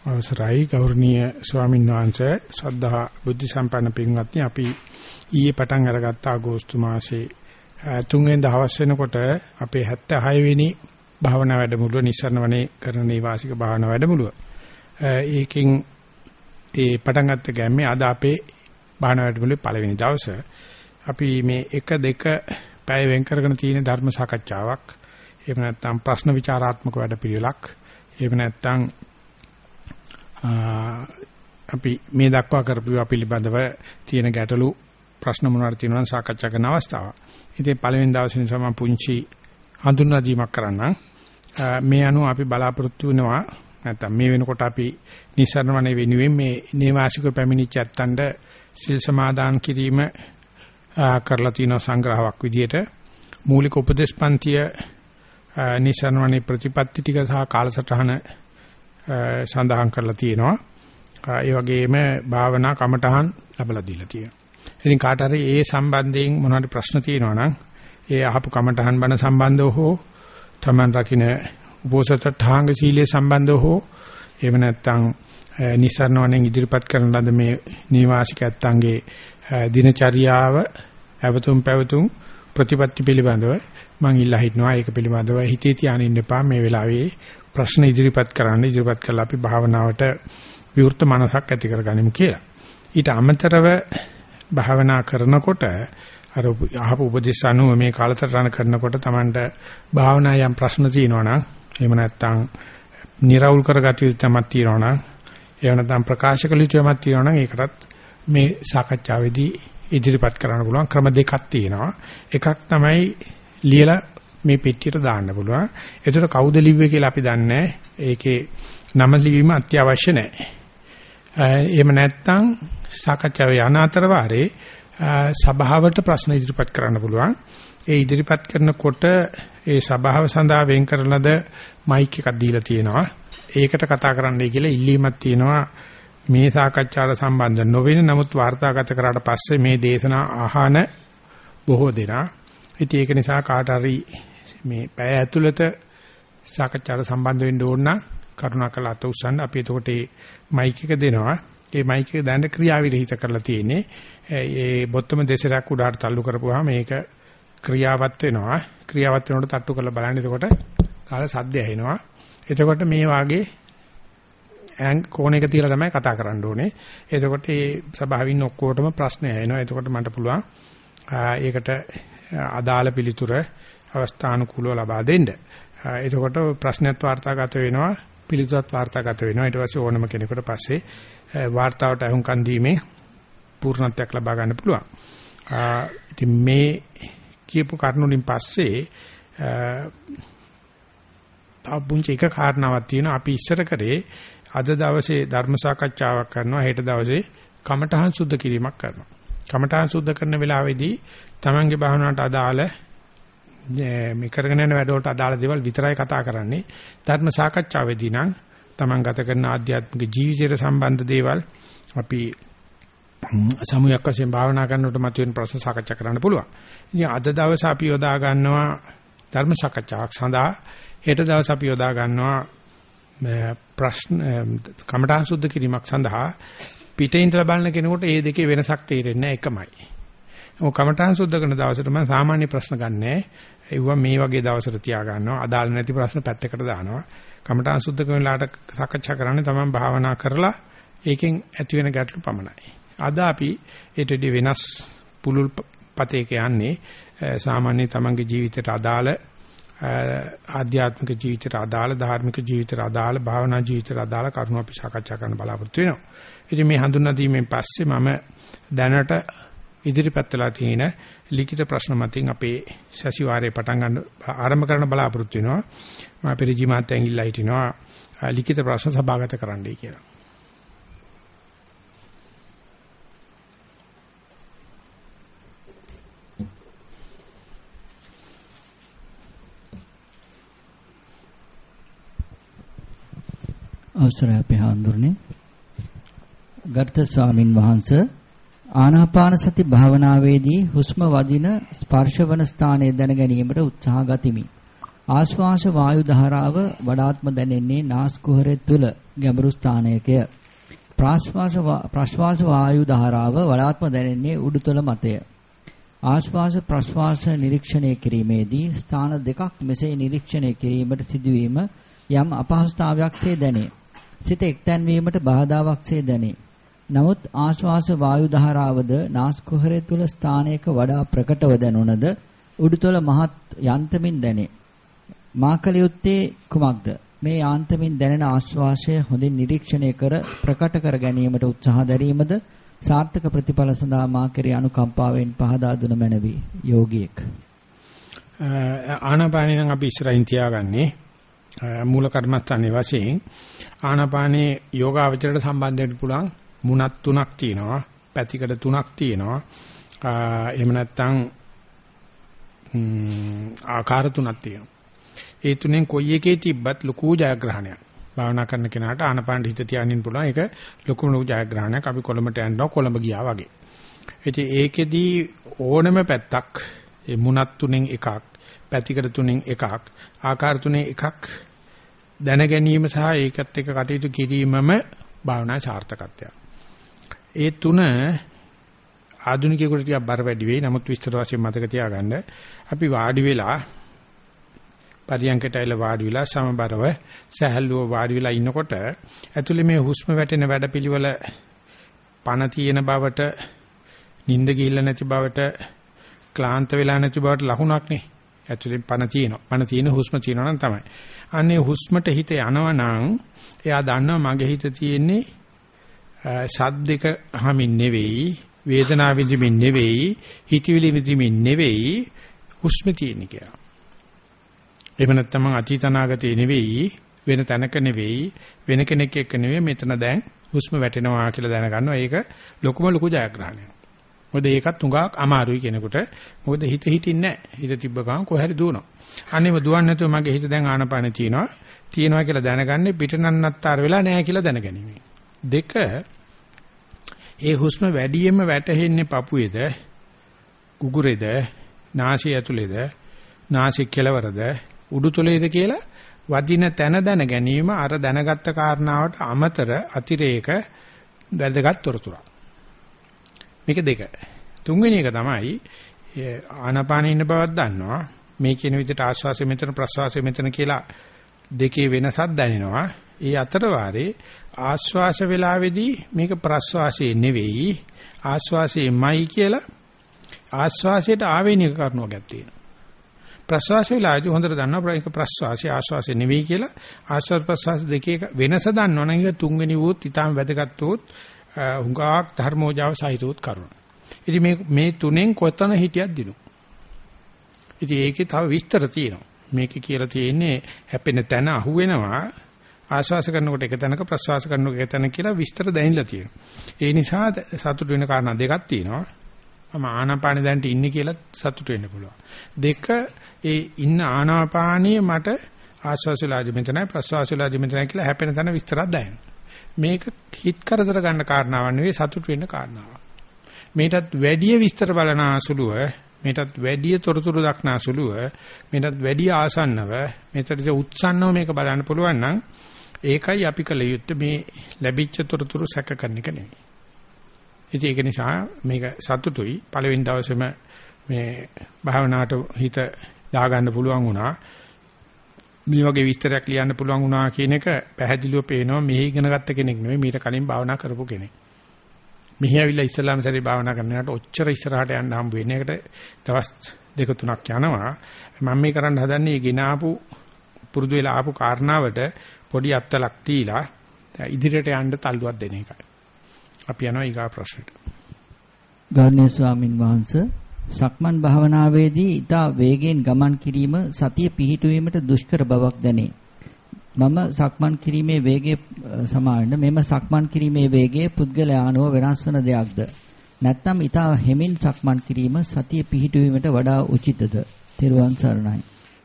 අවසරයි ගෞරවනීය ස්වාමීන් වහන්සේ ශ්‍රද්ධා බුද්ධ සම්පන්න පින්වත්නි අපි ඊයේ පටන් අරගත්ත අගෝස්තු මාසේ තුන්වෙනි දවස් වෙනකොට අපේ 76 වෙනි භාවනා වැඩමුළුව නිස්සරණ වනේ කරන නිවාසික භාවනා වැඩමුළුව. ඒකෙන් ඒ පටන් ගත්ත ගැම්මේ අද අපේ භාවනා වැඩමුළුවේ පළවෙනි දවසේ අපි මේ 1 2 පැය වෙන් කරගෙන තියෙන ධර්ම සාකච්ඡාවක් එහෙම නැත්නම් ප්‍රශ්න විචාරාත්මක වැඩපිළිවෙලක් එහෙම නැත්නම් අපි මේ දක්වා කරපු පිළිබඳව තියෙන ගැටලු ප්‍රශ්න මොනවාද තියෙනවා සාකච්ඡා කරන අවස්ථාව. ඉතින් පළවෙනි දවසේ නිසා මම පුංචි හඳුන්වා දීමක් කරන්නම්. මේ අනුව අපි බලාපොරොත්තු වෙනවා නැත්නම් මේ වෙනකොට අපි නිස්සරණවනේ වෙනුවෙන් මේ නේවාසික පැමිණිච්ච ඇත්තන්ට සිල් සමාදාන් කිරීම කරලා තියෙන සංග්‍රහයක් විදිහට මූලික උපදේශ පන්තිය නිස්සරණවනේ ප්‍රතිපත්ති ටික සහ කාලසටහන සඳහන් කරලා තියෙනවා. ඒ වගේම භාවනා කමටහන් ලැබලා දීලා තියෙනවා. ඉතින් කාට හරි ඒ සම්බන්ධයෙන් මොනවාරි ප්‍රශ්න තියෙනවා නම් ඒ අහපු කමටහන් බණ සම්බන්ධව හෝ තමන් රකින්න උපෝසත ඨාංග සීලයේ සම්බන්ධව හෝ එහෙම නැත්නම් නිසරණවණෙන් ඉදිරිපත් කරන ලද මේ නිවාසිකයන්ගේ දිනචරියාව අවතුම් පැවතුම් ප්‍රතිපත්ති පිළිබඳව මම ඉල්ලා හිටනවා ඒක පිළිබඳව හිතේ තියාගෙන ඉන්න එපා මේ වෙලාවේ ප්‍රශ්න ඉදිරිපත් කරන්න ඉදිරිපත් කළා අපි භාවනාවට විවෘත මනසක් ඇති කරගනිමු කියලා. ඊට අමතරව භාවනා කරනකොට අර අහපු උපදේශ අනුව මේ කාලතරණ කරනකොට Tamanට භාවනා යම් ප්‍රශ්න තියෙනවා නම් එහෙම නැත්නම් निराවුල් කරගatiya යුතු තමක් තියෙනවා නම් එහෙම නැත්නම් ප්‍රකාශ කළ යුතු යමක් තියෙනවා නම් ඒකටත් මේ සාකච්ඡාවේදී ඉදිරිපත් කරන්න පුළුවන් ක්‍රම දෙකක් තියෙනවා. එකක් තමයි ලියලා මේ පෙට්ටියට දාන්න පුළුවන්. ඒතර කවුද ලිව්වේ කියලා අපි දන්නේ ඒකේ නම ලිවීම අත්‍යවශ්‍ය නැහැ. එහෙම නැත්නම් සාකච්ඡාවේ යන අතර වාරේ සභාවට ප්‍රශ්න ඉදිරිපත් කරන්න පුළුවන්. ඒ ඉදිරිපත් කරනකොට ඒ සභාව සඳහා වෙන් කරන ලද මයික් එකක් දීලා තියෙනවා. ඒකට කතා කරන්නයි කියලා ඉල්ලීමක් තියෙනවා. මේ සාකච්ඡාවට සම්බන්ධ නොවෙන නමුත් වාර්තාගත කරාට පස්සේ මේ දේශනා අහන බොහෝ දෙනා ඉතින් ඒක නිසා කාට හරි මේ පැය ඇතුළත සාකච්ඡාවට සම්බන්ධ වෙන්න ඕන නම් කරුණාකරලා අත උස්සන්න අපි එතකොට මේ මයික් එක දෙනවා. ඒ මයික් එක දැන් ක්‍රියාවිරහිත කරලා තියෙන්නේ. ඒ බොත්තම දෙසරක් උඩට තල්ලු කරපුවාම මේක ක්‍රියාවත් වෙනවා. ක්‍රියාවත් වෙනකොට තට්ටු කරලා බලන්න එතකොට කාල සද්ද ඇහෙනවා. එතකොට මේ වාගේ කෝණයක තියලා තමයි කතා කරන්න ඕනේ. එතකොට මේ සභාවින් ඔක්කොටම ප්‍රශ්න ඇහෙනවා. එතකොට මට පුළුවන් ඒකට අදාළ පිළිතුර අවස්ථානුකූලව ලබා දෙන්න. එතකොට ප්‍රශ්නත් වාර්තාගත වෙනවා පිළිතුරත් වාර්තාගත වෙනවා. ඊට පස්සේ ඕනම කෙනෙකුට පස්සේ වාර්තාවට අහුම්කන් දීමේ පූර්ණත්වයක් ලබා ගන්න පුළුවන්. ඉතින් මේ කියපු කරුණුලින් පස්සේ තාපුංචි එක කාරණාවක් තියෙනවා අපි ඉස්සර කරේ අද දවසේ ධර්ම සාකච්ඡාවක් කරනවා හෙට දවසේ කමඨහං සුද්ධ කිරීමක් කරනවා. කමඨහං සුද්ධ කරන වෙලාවේදී Tamange භාවනාවට අදාළ මේ කරගෙන යන වැඩවලට අදාළ දේවල් විතරයි කතා කරන්නේ. ධර්ම සාකච්ඡාවේදී නම් Taman ගත කරන ආධ්‍යාත්මික ජීවිතයට සම්බන්ධ දේවල් අපි සමුයක් වශයෙන් භාවනා කරනකොට මතුවෙන ප්‍රශ්න සාකච්ඡා කරන්න පුළුවන්. ඉතින් අද දවසේ අපි යොදා ගන්නවා ධර්ම සාකච්ඡාවක් සඳහා හෙට දවසේ අපි යොදා ගන්නවා ප්‍රශ්න කමඨාන් සුද්ධ කිරීමක් සඳහා පිටින් ඉඳලා බලන කෙනෙකුට මේ දෙකේ වෙනසක් තේරෙන්නේ එකමයි. ඔය කමඨාන් සුද්ධ කරන දවසට මම සාමාන්‍ය ප්‍රශ්න ගන්නෑ. ඒවා මේ වගේ දවසට තියා ගන්නවා. අදාළ නැති ප්‍රශ්න පැත්තකට දානවා. කමඨාන් සුද්ධ කරන ලාට සාකච්ඡා කරන්නේ තමයි භාවනා කරලා ඒකෙන් ඇති වෙන ගැටලු පමණයි. අද අපි ඊට වෙනස් පුලුල් පතේක යන්නේ සාමාන්‍ය තමන්ගේ ජීවිතයට අදාළ ආධ්‍යාත්මික ජීවිතයට අදාළ ධාර්මික ජීවිතයට අදාළ භාවනා ජීවිතයට අදාළ කරුණු අපි සාකච්ඡා කරන්න බලාපොරොත්තු වෙනවා. ඉතින් මේ හඳුන්වා දීමෙන් පස්සේ මම දැනට ඉදිරිපත් වෙලා තියෙන ලිඛිත ප්‍රශ්න මතින් අපේ සැසිවාරයේ පටන් ගන්න ආරම්භ කරන්න බලාපොරොත්තු වෙනවා. මම පෙරජි මාත්‍යන් ඉල්ලා හිටිනවා ලිඛිත ප්‍රශ්න සභාගත කරන්නයි කියලා. අවසරයි අපේ හාමුදුරනේ ගර්ථ ස්වාමින් වහන්සේ ආනාපාන සති භාවනාවේදී හුස්ම වදින ස්පර්ශවන ස්ථානයේ දැන ගැනීමට උත්සාහ ගතිමි. ආශ්වාස වායු ධාරාව වඩාත්ම දැනෙන්නේ නාස්කුහරය තුල ගැඹුරු ස්ථානයකය. ප්‍රාශ්වාස ප්‍රශ්වාස වායු ධාරාව වඩාත්ම දැනෙන්නේ උඩුතල මතය. ආශ්වාස ප්‍රශ්වාස නිරීක්ෂණය කිරීමේදී ස්ථාන දෙකක් මෙසේ නිරීක්ෂණය කිරීමට සිදුවීම යම් අපහසුතාවයක්සේ දැනේ. සිත එක්තැන් වීමට බාධාවක්සේ දැනේ. නමුත් ආශ්වාස වායු ධාරාවද නාස්කුහරය තුල ස්ථානයක වඩා ප්‍රකටව දැනුණද උඩුතල මහත් යන්තමින් දැනේ. මාකලියුත්තේ කුමක්ද? මේ යාන්තමින් දැනෙන ආශ්වාසය හොඳින් නිරීක්ෂණය කර ප්‍රකට කර ගැනීමට උත්සාහ දැරීමද සාර්ථක ප්‍රතිඵල සඳහා මා කෙරේ අනුකම්පාවෙන් පහදා දුන මැනවි යෝගියෙක් ආනාපානිය නම් අපි ඉස්සරහින් තියාගන්නේ මූල කර්මස්ථානයේ වශයෙන් ආනාපානේ යෝගාවචරයට සම්බන්ධ වෙන්න පුළුවන් මුණක් තුනක් තියෙනවා පැතිකඩ තුනක් තියෙනවා. එහෙම නැත්නම් ආකාර තුනක් තියෙනවා. ඒ තුනෙන් කොයි එකේ තිබ්බත් ලකු ජයග්‍රහණයක්. භාවනා කරන කෙනාට ආනපාන හිත තියානින්න පුළුවන්. ඒක ලොකුම ලොකු ජයග්‍රහණයක්. අපි කොළඹට යනවා කොළඹ ගියා වගේ. ඉතින් ඒකෙදී ඕනම පැත්තක් ඒ මුණත් තුනෙන් එකක් පැතිකඩ තුනෙන් එකක් ආකාර තුනෙන් එකක් දැන ගැනීම සහ ඒකත් එක්ක කටයුතු කිරීමම භාවනා සාර්ථකත්වයක්. ඒ තුන ආධුනිකයෙකුට ටිකක් බර වැඩි වෙයි. නමුත් විස්තර වශයෙන් මතක තියාගන්න. අපි වාඩි වෙලා පරියන්කට ඇවිල්ලා වාඩි වෙලා සමබරව සහැල්ලුව වාඩි වෙලා ඉන්නකොට ඇතුලේ මේ හුස්ම වැටෙන වැඩපිළිවෙල පණ තියෙන බවට නිින්ද ගිහිල්ලා නැති බවට ක්ලාන්ත වෙලා නැති බවට ලකුණක් නේ. ඇතුලේ පණ තියෙනවා. පණ තියෙන හුස්ම තියෙනවා නම් තමයි. අනේ හුස්මට හිත යනවා නම් එයා දන්නවා මගේ හිත තියෙන්නේ සද්දක අහමින් නෙවෙයි, වේදනාව විඳින්මින් නෙවෙයි, හිතවිලි විඳින්මින් නෙවෙයි හුස්ම තියෙන්නේ කියලා. එහෙම නැත්නම් මං අතීත අනාගතේ නෙවෙයි වෙන තැනක නෙවෙයි වෙන කෙනෙක් එක්ක නෙවෙයි මෙතන දැන් හුස්ම වැටෙනවා කියලා දැනගන්නවා ඒක ලොකුම ලොකු ජයග්‍රහණයක්. මොකද ඒකත් උඟාක් අමාරුයි කෙනෙකුට. මොකද හිත හිටින්නේ නැහැ. හිත තිබ්බ ගමන් කොහරි දුවනවා. අනේම දුවන්නේ නැතුව මගේ හිත දැන් ආනපානේ තියෙනවා. තියෙනවා කියලා දැනගන්නේ පිටනන්නත්තර වෙලා නැහැ කියලා දැනගැනීම. දෙක ඒ හුස්ම වැඩියෙන්ම වැටෙන්නේ පපුවේද කුකුරේද නාසය ඇතුලේද නාසික කෙළවරද උඩුතලයේද කියලා වදින තැන දැන ගැනීම අර දැනගත්ත කාරණාවට අමතර අතිරේක වැදගත් තොරතුරක්. මේක දෙක. තුන්වෙනි එක තමයි ආනාපානේ ඉන්න බවක් දන්නවා. මේ කියන විදිහට ආශ්වාසය මෙතන ප්‍රශ්වාසය මෙතන කියලා දෙකේ වෙනසක් දැනෙනවා. ඒ අතර වාරේ ආශ්වාස වේලාවේදී මේක ප්‍රශ්වාසයේ නෙවෙයි ආශ්වාසයේමයි කියලා ආශ්වාසයට ආවේනික කරුණක් තියෙනවා. ප්‍රශ්වාස වේලාවේදී හොඳට දන්නවා ඒක ප්‍රශ්වාසය ආශ්වාසය නෙවෙයි කියලා ආශ්වාස ප්‍රශ්වාස දෙකේ වෙනස දන්නවනම් ඒක තුන්වෙනි වූත් ඊටාම් වැදගත් වූත් හුඟක් ධර්මෝජාව සහිතවුත් කරුණ. ඉතින් මේ මේ තුනෙන් කොතන හිටියක් දිනු. ඉතින් ඒකේ තව විස්තර තියෙනවා. මේකේ කියලා තියෙන්නේ හැපෙන තැන අහුවෙනවා ආශ්වාස කරනකොට එක තැනක ප්‍රශ්වාස කරනකොට එක තැනක කියලා විස්තර දැනෙලා තියෙනවා. ඒ නිසා සතුට වෙන කාරණා දෙකක් තියෙනවා. මම ආනාපාන දැනට ඉන්නේ කියලා සතුට වෙන්න පුළුවන්. දෙක ඒ ඉන්න ආනාපානිය මට ආශ්වාසලාදි මෙතනයි ප්‍රශ්වාසලාදි මෙතනයි කියලා හැපෙන තැන විස්තරයක් දැනෙනවා. මේක හිත කරදර ගන්න කාරණාවක් නෙවෙයි සතුට වෙන්න කාරණාවක්. මේකටත් වැඩි විස්තර බලන අසුලුව මේකටත් වැඩි තොරතුරු දක්න අසුලුව මේකටත් වැඩි ආසන්නව මේකට උත්සන්නව මේක බලන්න පුළුවන් නම් ඒකයි අපි කල යුත්තේ මේ ලැබිච්ච තොරතුරු සැක කරන එක නෙවෙයි. ඉතින් ඒක නිසා මේක සතුටුයි පළවෙනි දවසේම මේ භාවනාවට හිත දාගන්න පුළුවන් වුණා. මේ වගේ විස්තරයක් ලියන්න පුළුවන් වුණා කියන එක පැහැදිලිව පේනවා මෙහි ඉගෙන ගත්ත කෙනෙක් නෙවෙයි මීට කලින් භාවනා කරපු කෙනෙක්. මෙහි ඇවිල්ලා ඉස්ලාම් සැරේ භාවනා කරනකොට ඔච්චර ඉස්සරහට යන්න හම්බ වෙන්නේ. ඒකට දවස් දෙක තුනක් යනවා. මම මේ කරන්න හදන්නේ ගෙන ආපු පුරුදු වෙලා ආපු කාරණාවට පොඩි අත්තලක් තීලා ඉදිරියට යන්න තල්ලුවක් දෙන එකයි. අපි යනවා ඊගා ප්‍රශ්නෙට. ගාර්ණ්‍ය ස්වාමින් වහන්සේ සක්මන් භාවනාවේදී ඊට වේගයෙන් ගමන් කිරීම සතිය පිහිටුවීමට දුෂ්කර බවක් දැනේ. මම සක්මන් කිරීමේ වේගය සමාවෙන්න මෙම සක්මන් කිරීමේ වේගය පුද්ගලයානුව වෙනස් වන දෙයක්ද? නැත්නම් ඊට හැමින් සක්මන් කිරීම සතිය පිහිටුවීමට වඩා උචිතද? තෙරුවන් සරණයි.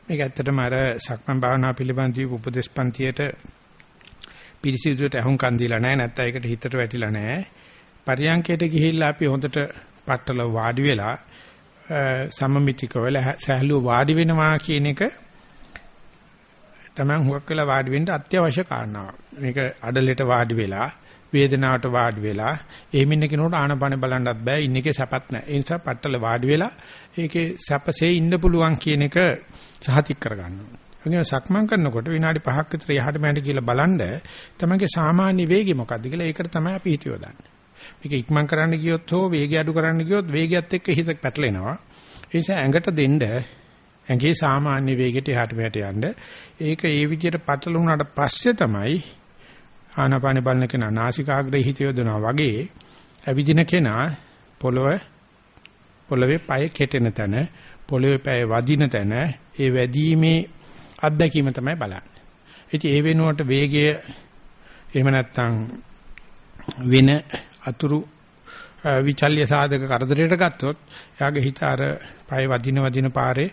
මේක ඇත්තටම අර සක්මන් භාවනා පිළිබඳ උපදේශ පන්තියට පිළිසිදුවට අහුම්කන් දීලා නැහැ නැත්නම් ඒකට හිතට වැටිලා නැහැ. පරියංකයට ගිහිල්ලා අපි හොඳට පట్టල වාඩි වෙලා සමමිතිකව සහැල්ලුව වාඩි වෙනවා කියන එක Taman හුඟක් වෙලා වාඩි වෙන්න අත්‍යවශ්‍ය කාරණාවක්. මේක අඩලෙට වාඩි වෙලා වේදනාවට වාඩි වෙලා එහෙම ඉන්න කෙනෙකුට ආනපන බලන්නත් බෑ ඉන්න එකේ සැපත් නැහැ. ඒ නිසා පట్టල වාඩි වෙලා ඒකේ සැපසේ ඉන්න පුළුවන් කියන එක සහතික කරගන්න ඕනේ. ඒකම සක්මන් කරනකොට විනාඩි 5ක් විතර යහට මෑට කියලා බලන්න තමන්ගේ සාමාන්‍ය වේගය මොකක්ද කියලා ඒකට තමයි අපි හිත යොදන්නේ. මේක ඉක්මන් කරන්න ගියොත් හෝ වේගය අඩු කරන්න ගියොත් වේගයත් එක්ක හිත පැටලෙනවා. ඒ නිසා ඇඟට දෙන්න ඇඟේ සාමාන්‍ය වේගයට එහාට මෙහාට යන්න. ඒක ඒ විදිහට පටලුණාට පස්සේ තමයි ආනාපාන බලන කෙනා නාසිකාග්‍රේ හිත යොදනවා වගේ ඇවිදින කෙනා පොළව පොළවේ පය කෙටෙන තැන පොළවේ පය වදින තැන ඒ වැදීමේ අත්දැකීම තමයි බලන්නේ. ඉතින් ඒ වෙනුවට වේගය එහෙම නැත්නම් වෙන අතුරු විචල්්‍ය සාධක කරදරයට ගත්තොත් එයාගේ හිත අර පය වදින වදින පාරේ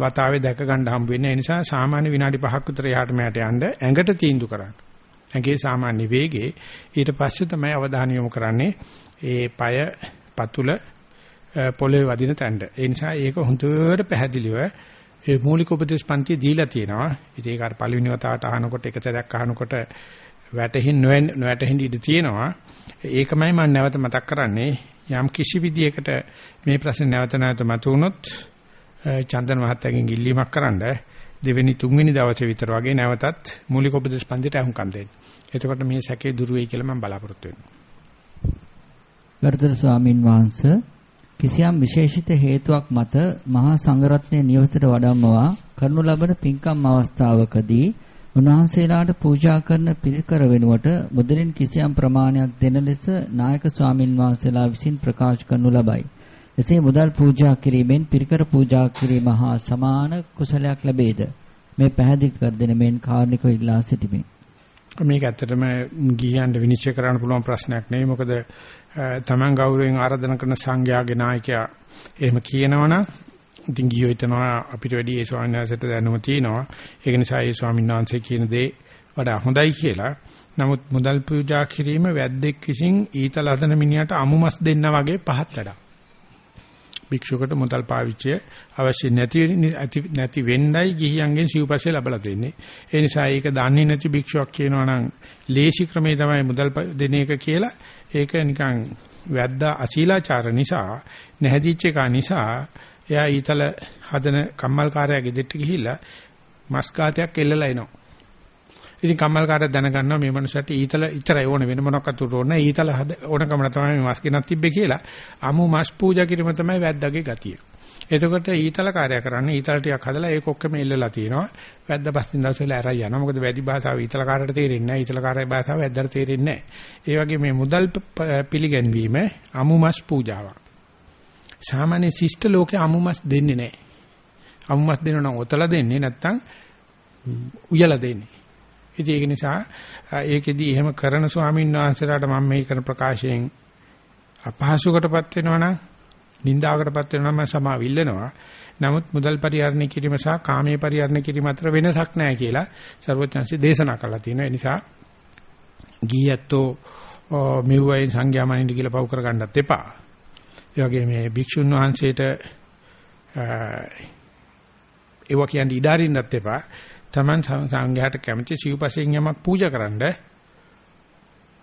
වතාවේ දැක ගන්න හම්බ වෙන්නේ. ඒ නිසා සාමාන්‍ය විනාඩි 5ක් විතර එහාට මෙහාට යන්න ඇඟට තීන්දුව කරන්න. ඇඟේ සාමාන්‍ය වේගේ ඊට පස්සේ තමයි අවධානය යොමු කරන්නේ ඒ পায় පතුල පොළවේ වදින තැනට. ඒ නිසා ඒක හොඳට පැහැදිලිව ඒ මූලික උපදේශ පන්ති දීලා තියෙනවා. ඉතින් ඒක අර පළවෙනි වතාවට අහනකොට එක සැරයක් අහනකොට වැටෙහින් නොවැටෙහින් ඉඳී තියෙනවා. ඒකමයි මම නැවත මතක් කරන්නේ යම් කිසි විදියකට මේ ප්‍රශ්නේ නැවත නැවත මතුවුනොත් චන්දන මහත්තයාගෙන් ඉල්ලීමක් කරන්න දෙවෙනි තුන්වෙනි දවසේ විතර වගේ නැවතත් මූලික උපදේශ පන්තිට අහුම්කම් දෙන්න. එතකොට මේ සැකේ දුර වෙයි කියලා මම බලාපොරොත්තු වෙනවා. ගරුතර ස්වාමින් වහන්සේ කිසියම් විශේෂිත හේතුවක් මත මහා සංඝරත්නයේ නිවසට වඩම්මවා කරනු ලබන පින්කම් අවස්ථාවකදී උන්වහන්සේලාට පූජා කරන පිළිකර වෙනුවට මුදලින් කිසියම් ප්‍රමාණයක් දෙන ලෙස නායක ස්වාමින් වහන්සේලා විසින් ප්‍රකාශ කරනු ලබයි. එසේ මුදල් පූජා කිරීමෙන් පිරිකර පූජා කිරීම හා සමාන කුසලයක් ලැබේද? මේ පැහැදිලි කර දෙන මෙන් කාර්නිකව ඉල්ලා සිටිමි. මේක ඇත්තටම ගිහියන්ට විනිශ්චය කරන්න පුළුවන් ප්‍රශ්නයක් නෙවෙයි. මොකද තමන් ගෞරවයෙන් ආරාධනා කරන සංඝයාගේ නායකයා එහෙම කියනවනම් ඉතින් ගියෝ හිතනවා අපිට වැඩි ඒ ස්වාමීන් වහන්සේට දැනුම තියෙනවා. ඒක නිසා ඒ ස්වාමීන් වහන්සේ කියන දේ වඩා හොඳයි කියලා. නමුත් මුදල් පූජා කිරීම වැද්දෙක් විසින් ඊතල හදන මිනිහට අමුමස් දෙන්න වගේ පහත් වැඩක්. භික්ෂුවකට මුදල් පාවිච්චිය අවශ්‍ය නැති නැති වෙන්නයි ගිහියන්ගෙන් සිව්පස්සේ ලැබලා දෙන්නේ. ඒ නිසා ඒක දන්නේ නැති භික්ෂුවක් කියනවා නම් ලේසි ක්‍රමේ තමයි මුදල් දෙන එක කියලා ඒක නිකන් වැද්දා අශීලාචාර නිසා නැහැදිච්ච එක නිසා එයා ඊතල හදන කම්මල්කාරයා ගෙදෙට්ට ගිහිල්ලා මස් කාතයක් එල්ලලා එනවා. ඉතින් කම්මල්කාරයා දැනගන්නවා මේ මනුස්සයාට ඊතල ඉතරයි ඕන වෙන මොනක්වත් උරෝන ඊතල හද ඕනකම තමයි මේ මස් ගෙනත් තිබ්බේ කියලා. අමු මස් පූජා කිරීම තමයි වැද්දාගේ ගතිය. එතකොට ඊතල කාර්යය කරන්නේ ඊතල ටිකක් හදලා ඒක ඔක්කොම එල්ලලා තිනවා. වැද්දා පස්සින් දවසෙල ඇරයි යනවා. මොකද වැදි භාෂාව ඊතල කාර්යයට තේරෙන්නේ නැහැ. ඊතල කාර්යයේ භාෂාව වැද්දාට තේරෙන්නේ නැහැ. ඒ වගේ මේ මුදල් පිළිගැන්වීම අමු මස් පූජාවක්. සාමාන්‍ය ශිෂ්ට ලෝකේ අමුමස් දෙන්නේ නැහැ. අමුමස් දෙනවා නම් ඔතලා දෙන්නේ නැත්තම් උයලා දෙන්නේ. ඉතින් ඒක නිසා ඒකෙදි එහෙම කරන ස්වාමීන් වහන්සේලාට මම මේ කරන ප්‍රකාශයෙන් අපහසුකටපත් වෙනවා නම් නින්දාවකටපත් වෙනවා නම් සමාව ඉල්ලනවා. නමුත් මුදල් පරිහරණය කිරීම සහ කාමයේ පරිහරණය කිරීම අතර වෙනසක් නැහැ කියලා සර්වඥාන්සේ දේශනා කළා තියෙනවා. ඒ නිසා ගියැත්තෝ මෙව්වයින් සංඥා මනින්න කියලා පව් කරගන්නත් එපා. ඒ වගේ මේ භික්ෂුන් වහන්සේට ඒව කියන්නේ ඉඩාරින්නත් එපා. Taman සංඝයාට කැමති සිව්පසෙන් යමක් පූජා කරන්න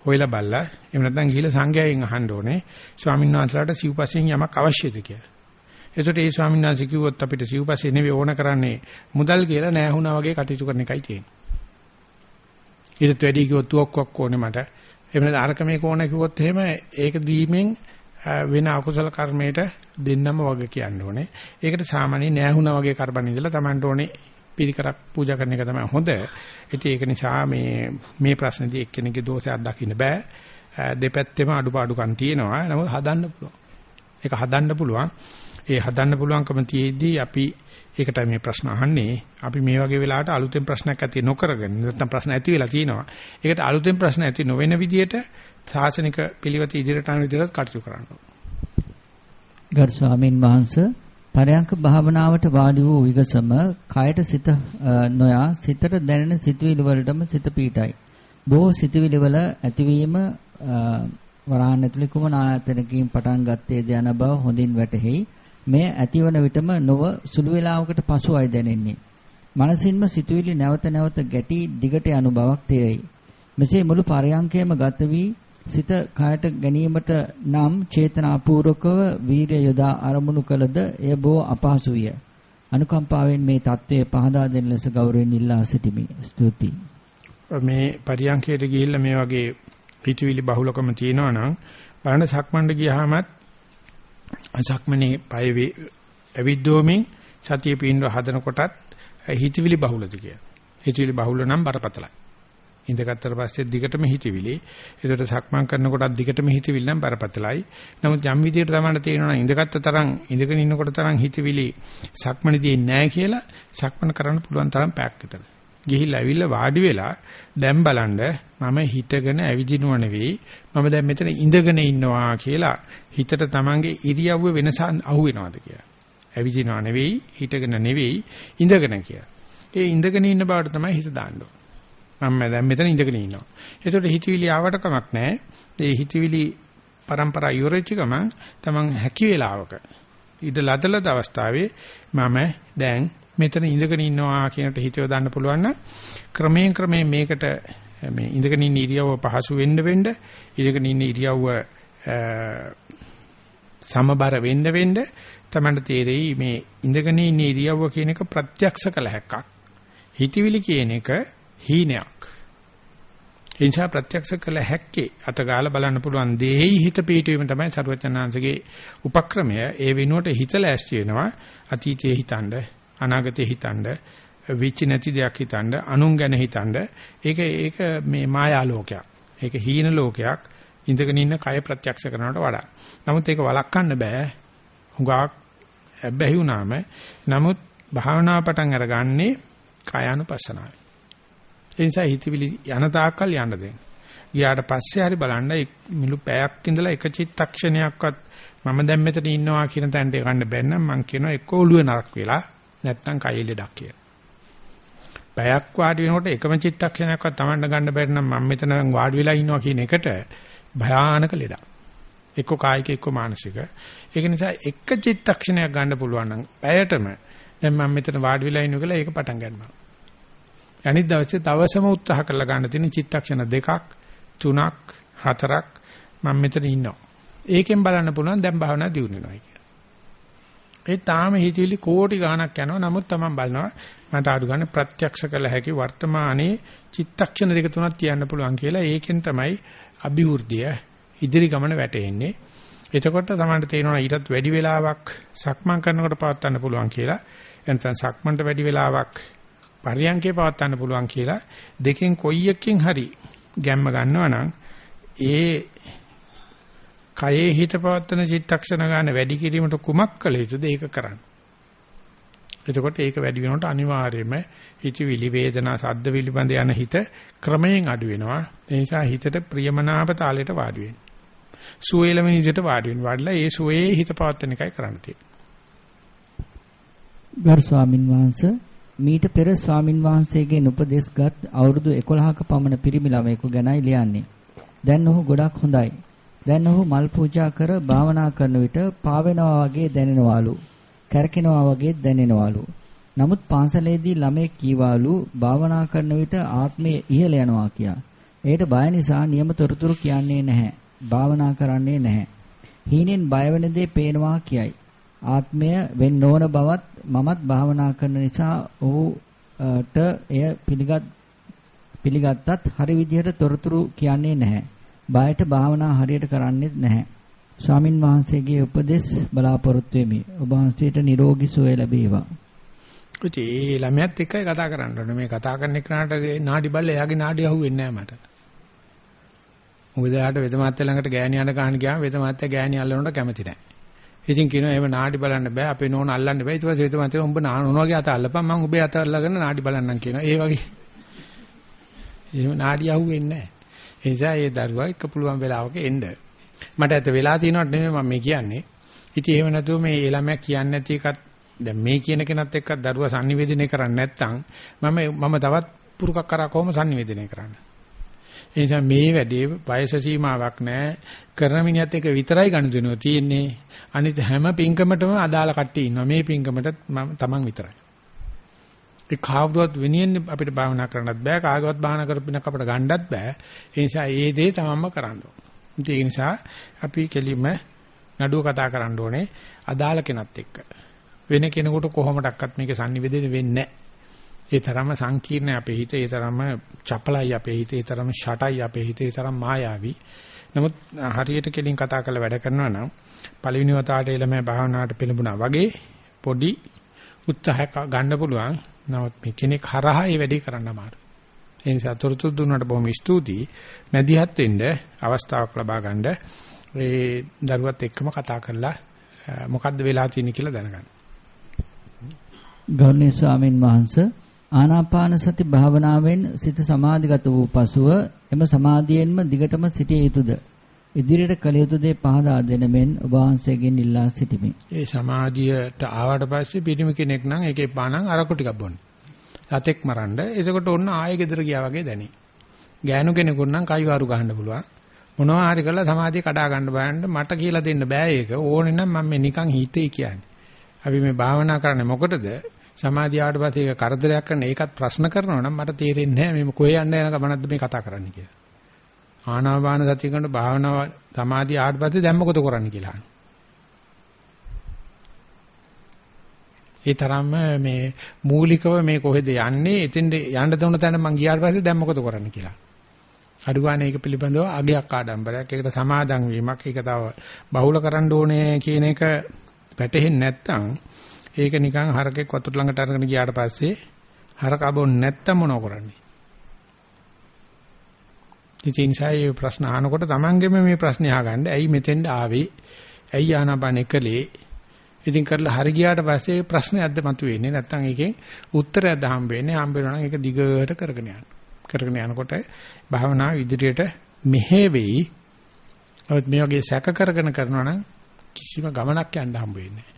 හොයලා බලලා එහෙම නැත්නම් ගිහිල්ලා සංඝයාගෙන් අහන්න ඕනේ ස්වාමීන් වහන්සේලාට සිව්පසෙන් යමක් අවශ්‍යද කියලා. එතකොට ඒ ස්වාමීන් වහන්සේ කිව්වොත් අපිට සිව්පසේ නෙවෙයි ඕන කරන්නේ මුදල් කියලා නෑ වුණා වගේ කටයුතු කරන එකයි තියෙන්නේ. ඊට වැඩි කිව්වොත් තුවක්කුවක් ඕනේ මට. එහෙම නැත්නම් අරක මේක ඕනේ කිව්වොත් එහෙම ඒක දීමෙන් වෙන අකුසල කර්මයට දෙන්නම වගේ කියන්න ඕනේ. ඒකට සාමාන්‍ය නෑහුණා වගේ කරබන් ඉඳලා Tamanට ඕනේ පිරිකරක් පූජා කරන එක තමයි හොඳ. ඉතින් ඒක නිසා මේ මේ ප්‍රශ්නේදී එක්කෙනෙක්ගේ දෝෂයක් දකින්න බෑ. දෙපැත්තෙම අඩුපාඩුකම් තියෙනවා. නමුත් හදන්න පුළුවන්. ඒක හදන්න පුළුවන්. ඒ හදන්න පුළුවන්කම තියේදී අපි ඒකට මේ ප්‍රශ්න අහන්නේ. අපි මේ වගේ වෙලාවට අලුතෙන් ප්‍රශ්නයක් ඇති නොකරගෙන නැත්නම් ප්‍රශ්න ඇති වෙලා තියෙනවා. ඒකට අලුතෙන් ප්‍රශ්න ඇති නොවන විදියට සාසනික පිළිවෙත ඉදිරියට යන විදිහට කටයුතු කරන්න ගරු ස්වාමින් වහන්සේ පරයන්ක භාවනාවට වාඩි වූ විගසම කයට සිත නොයා සිතට දැනෙන සිතුවිලි වලටම සිත පීඩයි. බොහෝ සිතුවිලි වල ඇතිවීම වරහන් ඇතුලේ කුමන ආයතනකින් පටන් ගත්තේ යන බව හොඳින් වැටහෙයි. මේ ඇතිවන විටම නොව සුළු වේලාවකට පසුවයි දැනෙන්නේ. මනසින්ම සිතුවිලි නැවත නැවත ගැටි දිගට යනු බවක් තේරෙයි. මෙසේ මුළු පරයන්කයම ගත වී සිත කායට ගැනීමට නම් චේතනාපූර්වකව වීරිය යොදා අරමුණු කළද එය බොහෝ අපහසු විය. අනුකම්පාවෙන් මේ தત્ත්වය පහදා දෙන ලෙස ගෞරවයෙන් ඉල්ලා සිටිමි. ස්තුතියි. මේ පරියන්කයට ගිහිල්ලා මේ වගේ පිටිවිලි බහුලකම තියෙනවා නම් බලන්න සක්මණට ගියාමත් සක්මනේ පය ඇවිද්දෝමින් සතිය පින්ව හදන කොටත් හිතවිලි බහුලද කියලා. හිතවිලි බහුල නම් බරපතලයි. ඉඳගත්තර පස්සේ දිගටම හිතවිලි. ඒකට සක්මන් කරනකොටත් දිගටම හිතවිලි නම් බරපතලයි. නමුත් යම් විදියට තමයි තේරෙනවා ඉඳගත්ත තරම් ඉඳගෙන ඉන්නකොට තරම් හිතවිලි සක්මනේදී නැහැ කියලා සක්මන කරන්න පුළුවන් තරම් පැයක් විතර. ගිහිල්ලා ඇවිල්ලා වාඩි වෙලා දැන් බලන්න මම හිටගෙන ඇවිදිනව නෙවෙයි මම දැන් මෙතන ඉඳගෙන ඉන්නවා කියලා හිතට තමන්ගේ ඉරියව්ව වෙනස අහුවෙනවද කියලා. ඇවිදිනව නෙවෙයි හිටගෙන නෙවෙයි ඉඳගෙන කියලා. ඒ ඉඳගෙන ඉන්න බවට තමයි හිත දාන්න ඕන. මම දැන් මෙතන ඉඳගෙන ඉන්නවා. ඒතකොට හිතවිලි ආවට කමක් නැහැ. ඒ හිතවිලි પરම්පරා ඉවරෙච්ච ගමන් තමන් හැකි වෙලාවක ඉඳ ලදලද අවස්ථාවේ මම දැන් මෙතන ඉඳගෙන ඉන්නවා කියනට හිතව දාන්න පුළුවන් නම් ක්‍රමයෙන් ක්‍රමයෙන් මේකට මේ ඉඳගෙන ඉන්න ඉරියව්ව පහසු වෙන්න වෙන්න ඉඳගෙන ඉන්න ඉරියව්ව සමබර වෙන්න වෙන්න තමයි තේරෙයි මේ ඉඳගෙන ඉන්න ඉරියව්ව කියන එක ප්‍රත්‍යක්ෂ කළ හැක්කක් හිතවිලි කියන එක හීනයක් එනිසා ප්‍රත්‍යක්ෂ කළ හැක්කේ අතගාලා බලන්න පුළුවන් දෙෙහි හිත පිටවීම තමයි සර්වචනාංශගේ උපක්‍රමය. ඒ වෙනුවට හිතලා ඇස්ති වෙනවා. අතීතයේ හිතනද අනාගතේ හිතනද විචි නැති දෙයක් හිතනද අනුන් ගැන හිතනද ඒක ඒක මේ මායා ලෝකයක් ඒක හීන ලෝකයක්. ඉඳගෙන ඉන්න කය ප්‍රත්‍යක්ෂ කරනවට වඩා. නමුත් ඒක වළක්වන්න බෑ. හුඟක් ඇබ්බැහි වුණාම. නමුත් භාවනා පටන් අරගන්නේ කායानुපස්සනාවයි ඒ නිසා හිතවිලි යන තාක්කල් යන්න දෙන්න. ගියාට පස්සේ හරි බලන්න මිලු පැයක් ඉඳලා එක චිත්තක්ෂණයක්වත් මම දැන් මෙතන ඉන්නවා කියන තැනට ගන්න බැන්නම් මං කියනවා එක්ක ඔළුවේ නරක් වෙලා නැත්තම් කයි ලෙඩක් කියලා. පැයක් වාඩි වෙනකොට එකම චිත්තක්ෂණයක්වත් Tamanne ගන්න බැරි නම් මම මෙතන වාඩි වෙලා ඉන්නවා කියන එකට භයානක ලෙඩක්. එක්ක කායික එක්ක මානසික. ඒක නිසා එක චිත්තක්ෂණයක් ගන්න පුළුවන් නම් පැයටම දැන් මම මෙතන වාඩි වෙලා ඉන්නවා කියලා ඒක පටන් ගන්නවා. අනිත් දවසේ තවසම උත්සාහ කරලා ගන්න තියෙන චිත්තක්ෂණ දෙකක් තුනක් හතරක් මම මෙතන ඉන්නවා. ඒකෙන් බලන්න පුළුවන් දැන් භාවනා දියුණු වෙනවා කියලා. ඒ තාම හිතවිලි කෝටි ගණක් යනවා. නමුත් Taman බලනවා මට අඩු ගන්න ප්‍රත්‍යක්ෂ කළ හැකි වර්තමානයේ චිත්තක්ෂණ දෙක තුනක් තියන්න පුළුවන් කියලා. ඒකෙන් තමයි අභිවෘද්ධිය ඉදිරි ගමන වැටෙන්නේ. එතකොට තමයි තේරෙනවා ඊටත් වැඩි වෙලාවක් සක්මන් කරනකොට පවත් ගන්න පුළුවන් කියලා. එනසන් සක්මන්ට වැඩි වෙලාවක් පරියන්කේ පවත්වන්න පුළුවන් කියලා දෙකෙන් කොයි එකකින් හරි ගැම්ම ගන්නවා නම් ඒ කයේ හිත පවත්වන චිත්තක්ෂණ ගන්න වැඩි කිරීමට කුමක් කළ යුතුද ඒක කරන්න. එතකොට ඒක වැඩි වෙනකොට අනිවාර්යයෙන්ම හිතවිලි වේදනා සද්ද පිළිබඳ යන හිත ක්‍රමයෙන් අඩු වෙනවා. ඒ නිසා හිතට ප්‍රියමනාප තාලයට වාඩි වෙන්න. සුවේලම නිදට වාඩි වෙන්න. වාඩිලා ඒ සුවේ හිත පවත්වන එකයි කරන්න තියෙන්නේ. ගරු ස්වාමින් වහන්සේ මීට පෙර ස්වාමින් වහන්සේගෙන් උපදෙස්ගත් අවුරුදු 11ක පමණ පිරිමි ළමයෙකු ගැනයි ලියන්නේ. දැන් ඔහු ගොඩක් හොඳයි. දැන් ඔහු මල් පූජා කර භාවනා කරන විට පාවෙනවා වගේ දැනෙනවලු. කැරකෙනවා වගේ දැනෙනවලු. නමුත් පාසලේදී ළමයෙක් කීවාලු භාවනා කරන විට ආත්මය ඉහළ යනවා කියා. ඒට බය නිසා නියම තොරතුරු කියන්නේ නැහැ. භාවනා කරන්නේ නැහැ. හීනෙන් බය වෙන දේ පේනවා කියයි. ආත්මය වෙන්න ඕන බවත් මමත් භාවනා කරන නිසා ඔහුට එය පිළිගත් පිළිගත්තත් හරි විදිහට තොරතුරු කියන්නේ නැහැ. බයට භාවනා හරියට කරන්නේ නැහැ. ස්වාමින් වහන්සේගේ උපදෙස් බලාපොරොත්තු වෙමි. ඔබ වහන්සේට නිරෝගී සුවය ලැබේවා. කුටි ඒ ළමයාත් එක්කයි කතා කරන්න ඕනේ. මේ කතා කරන එකට නාඩි බල්ල එයාගේ නාඩි අහුවෙන්නේ නැහැ මට. මොකද එයාට වෙද මාත්‍ය ළඟට ගෑණියන ගහන්න ගියාම වෙද මාත්‍ය ගෑණිය අල්ලනකොට කැමති නැහැ. ඉතින් කියනවා එහෙම නාඩි බලන්න බෑ අපේ නෝන අල්ලන්න බෑ ඊට පස්සේ වෙද මාත්‍ය උඹ නෝනගේ අත අල්ලපන් මම උඹේ අත අල්ලගෙන නාඩි බලන්නම් කියනවා. ඒ වගේ. එහෙම නාඩි අහුවෙන්නේ නැහැ. ඒ නිසා ඒ දරුවා එක්ක පුළුවන් වෙලාවක එන්න. මට ඇත්ත වෙලා තියෙනවට නෙමෙයි මම මේ කියන්නේ. ඉතින් එහෙම නැතුව මේ ළමයා කියන්නේ නැති එකත් දැන් මේ කියන කෙනත් එක්ක දරුවා sannivedana කරන්නේ නැත්නම් මම මම තවත් පුරුකක් කරා කොහොම sannivedana කරන්නේ. ඒ නිසා මේ වැඩේ වයස සීමාවක් නැහැ. කරන මිනිහත් එක විතරයි ගනුදෙනුව තියෙන්නේ. අනිත් හැම පින්කමටම අදාළ කට්ටිය ඉන්නවා. මේ පින්කමට තමන් විතරයි. ඒ කාවුවත් වෙනියෙන් අපිට භාවනා කරන්නත් බෑ කාගවත් භාවනා කරපිනක් අපිට ගන්නත් බෑ ඒ නිසා ඒ දේ තමන්ම කරන්න ඕනේ ඒ නිසා අපි කෙලිම නඩුව කතා කරන්න ඕනේ අදාළ කෙනත් එක්ක වෙන කෙනෙකුට කොහොමඩක්වත් මේක sannivedana වෙන්නේ ඒ තරම්ම සංකීර්ණ අපේ හිත ඒ තරම්ම චපලයි අපේ හිත ඒ තරම්ම ෂටයි අපේ හිත ඒ තරම් මායාවි නමුත් හරියට කෙලින් කතා කරලා වැඩ කරනවා නම් පළවෙනි වතාවට එළම භාවනාවට පිළිඹුණා වගේ පොඩි උත්සාහයක් ගන්න පුළුවන්. නමුත් මේ කෙනෙක් හරහා ඒ වැඩේ කරන්න අමාරුයි. ඒ නිසා තොරතුරු දුන්නාට බොහොම ස්තුතියි. මැදිහත් වෙන්න අවස්ථාවක් ලබා ගන්න ඒ දරුවත් එක්කම කතා කරලා මොකද්ද වෙලා තියෙන්නේ කියලා දැනගන්න. ගෞරවනීය ස්වාමින් වහන්සේ ආනාපාන සති භාවනාවෙන් සිත සමාධිගත වූ පසුව එම සමාධියෙන්ම දිගටම සිටිය යුතුයද? ඉදිරියට කළ යුතු දේ පහදා දෙන මෙන් ඔබ වහන්සේගෙන් ඉල්ලා සිටිමි. ඒ සමාධියට ආවට පස්සේ පිරිමි කෙනෙක් නම් ඒකේ පානං අරකු ටිකක් බොන්න. සතෙක් මරන්න. එතකොට ඔන්න ආයෙ ගෙදර ගියා වගේ දැනේ. ගෑනු කෙනෙකුට නම් කයිවාරු ගහන්න පුළුවන්. මොනවා හරි කරලා සමාධිය කඩා ගන්න බෑන්න මට කියලා දෙන්න බෑ ඒක. ඕනේ නම් මම මේ නිකන් හිතේ කියන්නේ. අපි මේ භාවනා කරන්නේ මොකටද? සමාධිය ආවට පස්සේ ඒක කරදරයක් කරන ඒකත් ප්‍රශ්න කරනවා නම් මට තේරෙන්නේ නැහැ මේ කොහේ යන්න යන ගමනක්ද මේ කතා කරන්නේ කියලා. ආනාපාන සතිය කරන භාවනාව සමාධිය ආවට පස්සේ දැන් මොකද කරන්නේ කියලා. ඒ තරම්ම මේ මූලිකව මේ කොහෙද යන්නේ එතෙන්ද යන්න දුන්න තැන මං ගියාට පස්සේ දැන් මොකද කරන්නේ කියලා. අඩුගානේ ඒක පිළිබඳව අගයක් ආඩම්බරයක් ඒකට සමාදන් වීමක් ඒක තව බහුල කරන්න ඕනේ කියන එක වැටහෙන්නේ නැත්නම් ඒක නිකන් හරකෙක් වතුර ළඟට අරගෙන ගියාට පස්සේ හරකා බොන්නේ නැත්තම් මොනව කරන්නේ? ඉතින් නිසා ප්‍රශ්න අහනකොට Tamanගෙම මේ ප්‍රශ්නේ අහගන්න. ඇයි මෙතෙන්ද ආවේ? ඇයි ආනාපාන එකලේ? ඉතින් කරලා හරි ගියාට පස්සේ ප්‍රශ්නයක්ද මතුවෙන්නේ නැත්නම් ඒකෙන් උත්තරයක්ද හම්බ වෙන්නේ හම්බ වෙනවා නම් ඒක දිගට කරගෙන යන්න. කරගෙන යනකොට භාවනාව ඉදිරියට මෙහෙ වෙයි. නමුත් මේ වගේ සැක කරගෙන කරනවා නම් කිසිම ගමනක් යන්න හම්බ වෙන්නේ නැහැ.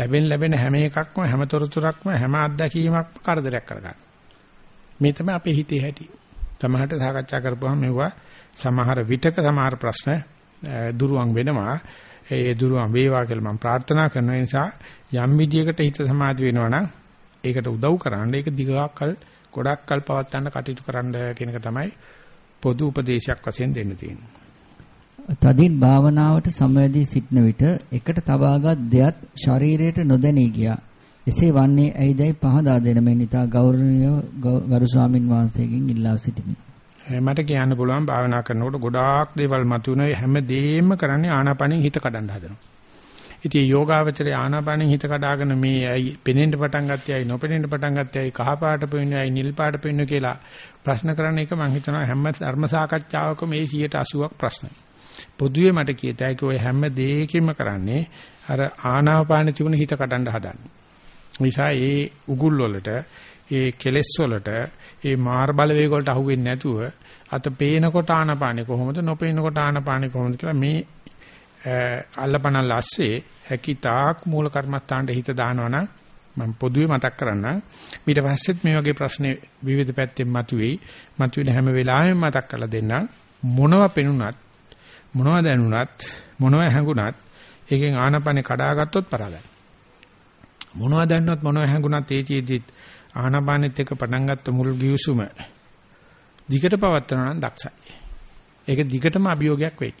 ලැබෙන ලැබෙන හැම එකක්ම හැම තොරතුරක්ම හැම අත්දැකීමක්ම කරදරයක් කරගන්න. මේ තමයි අපේ හිතේ හැටි. තමහට සාකච්ඡා කරපුවාම මෙවුවා සමහර විටක සමහර ප්‍රශ්න දුරුවන් වෙනවා. ඒ දුරුවන් වේවා කියලා මම ප්‍රාර්ථනා කරන නිසා යම් විදියකට හිත සමාධි වෙනවා නම් ඒකට උදව් කරන්න ඒක දිගාකල් ගොඩක් කල් පවත්වන්න කටයුතු කරන්න කියන එක තමයි පොදු උපදේශයක් වශයෙන් දෙන්න තියෙන්නේ. තදින් භාවනාවට සමවැදී සිටන විට එකට තබාගත් දෙයත් ශරීරයට නොදැනී ගියා. එසේ වන්නේ ඇයිදයි පහදා දෙන මෙන් ඉතා ගෞරවනීය ගරු ස්වාමින් වහන්සේගෙන් ඉල්ලා සිටිමි. මට කියන්න පුළුවන් භාවනා කරනකොට ගොඩාක් දේවල් මතුවෙන හැම දෙයක්ම කරන්නේ ආනාපානෙන් හිත කඩන්න හදනවා. ඉතින් යෝගාවචරයේ ආනාපානෙන් හිත කඩාගෙන මේ ඇයි පෙනෙන්න පටන් ගත්තේ ඇයි නොපෙනෙන්න පටන් ගත්තේ ඇයි කහ පාට පෙන්නේ ඇයි නිල් පාට පෙන්නේ කියලා ප්‍රශ්න කරන එක මම හිතනවා හැම ධර්ම සාකච්ඡාවකම මේ 180ක් ප්‍රශ්නයි. පොදුවේ මට කියත හැකි ඔය හැම දෙයකින්ම කරන්නේ අර ආනාපාන තිබුණ හිත කඩන්න හදන්නේ. නිසා ඒ උගුල් වලට, ඒ කෙලෙස් වලට, ඒ මාර් බලවේග වලට අහු වෙන්නේ නැතුව අත පේනකොට ආනාපානෙ කොහොමද, නොපේනකොට ආනාපානෙ කොහොමද කියලා මේ අල්ලපනල් ඇස්සේ හැකිතාක් මූල කර්මස්ථානට හිත දානවනම් මම පොදුවේ මතක් කරන්න ඊට පස්සෙත් මේ වගේ ප්‍රශ්නේ විවිධ පැත්තෙන් මතුවේයි. මතුවෙන හැම වෙලාවෙම මතක් කරලා දෙන්න මොනව පෙනුනත් මොනවද දැනුණත් මොනව හැඟුණත් ඒකෙන් ආනපනේ කඩාගත්තොත් පරාදයි. මොනවද දැන්නොත් මොනව හැඟුණත් ඒ චේදිත් ආනපනෙත් එක පටන් ගත්ත මුල් ගිවිසුම දිගට පවත්වනවා නම් දක්ෂයි. ඒක දිගටම අභියෝගයක් වෙයි.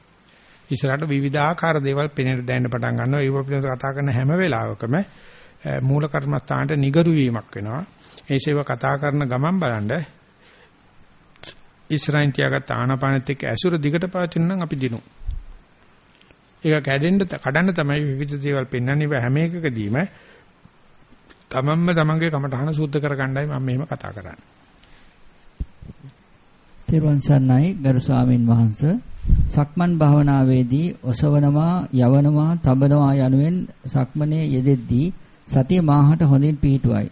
ඉස්සරහට විවිධාකාර දේවල් පෙනෙන්න දැනෙන්න පටන් ගන්නවා. ඒව පිළිබඳව කතා කරන හැම වෙලාවකම මූල කර්මස්ථානට නිගරු වීමක් වෙනවා. ඒසේව කතා කරන ගමන් බලන්න ඉස්සරහින් තියාගත්ත ආනාපානෙත් එක්ක ඇසුර දිගට පවතින නම් අපි දිනු. ඒක කැඩෙන්න කඩන්න තමයි විවිධ දේවල් පෙන්වන්නේ හැම එකකදීම තමන්ම තමන්ගේ කමටහන සූද්ධ කරගන්නයි මම මෙහෙම කතා කරන්නේ. තෙරුවන් සරණයි ගරු ස්වාමින් වහන්සේ සක්මන් භාවනාවේදී ඔසවනවා යවනවා තබනවා යනුවෙන් සක්මනේ යෙදෙද්දී සතිය මාහට හොඳින් පිහිටුවයි.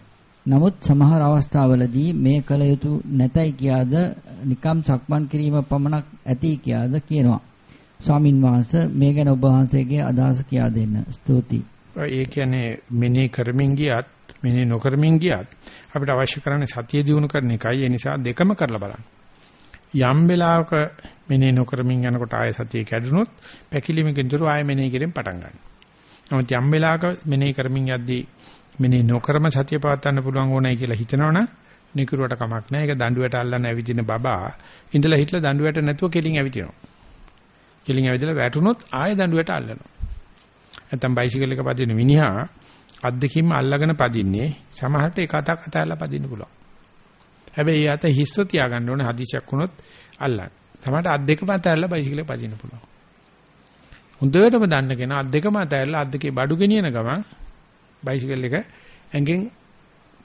නමුත් සමහර අවස්ථාවලදී මේ කල යුතු නැතයි කියාද නිකම් සක්මන් කිරීම පමණක් ඇති කියාද කියනවා. ස්වාමින් වහන්සේ මේ ගැන ඔබ වහන්සේගේ අදහස කියා දෙන්න. ස්තුතියි. ඒ කියන්නේ මෙනේ කරමින් ගියත් මෙනේ නොකරමින් ගියත් අපිට අවශ්‍ය කරන්නේ සතිය දිනු කරන එකයි. ඒ නිසා දෙකම කරලා බලන්න. යම් වෙලාවක මෙනේ නොකරමින් යනකොට ආය සතිය කැඩුනොත් පැකිලිමකින් දොර ආය මෙනේ කිරීම පටන් ගන්නවා. නමුත් යම් වෙලාවක මෙනේ කරමින් යද්දී මෙනේ නොකරම සතිය පවත්වන්න පුළුවන් ඕනයි කියලා හිතනවනම් නිකුරුවට කමක් නැහැ. ඒක දඬුවට අල්ලන්න ඇවිදින බබා ඉඳලා හිටලා දඬුවට නැතුව කෙලින් ඇවිදිනවා. කෙලින් ඇවිදලා වැටුනොත් ආයෙ දඬුවට අල්ලනවා. නැත්තම් බයිසිකල් එක පදින මිනිහා අත් දෙකින්ම අල්ලගෙන පදින්නේ සමහරට එක අතක් අතහැරලා පදින්න පුළුවන්. හැබැයි ඒ අත හිස්ස තියාගන්න ඕනේ හදිසියක් වුණොත් අල්ලන්න. තමයි අත් දෙකම අතහැරලා බයිසිකලේ පදින්න පුළුවන්. හොඳටම දන්න කෙනා අත් දෙකම අතහැරලා අත් දෙකේ බඩු ගෙනියන ගමන් බයිසිකල් එක ඇඟෙන්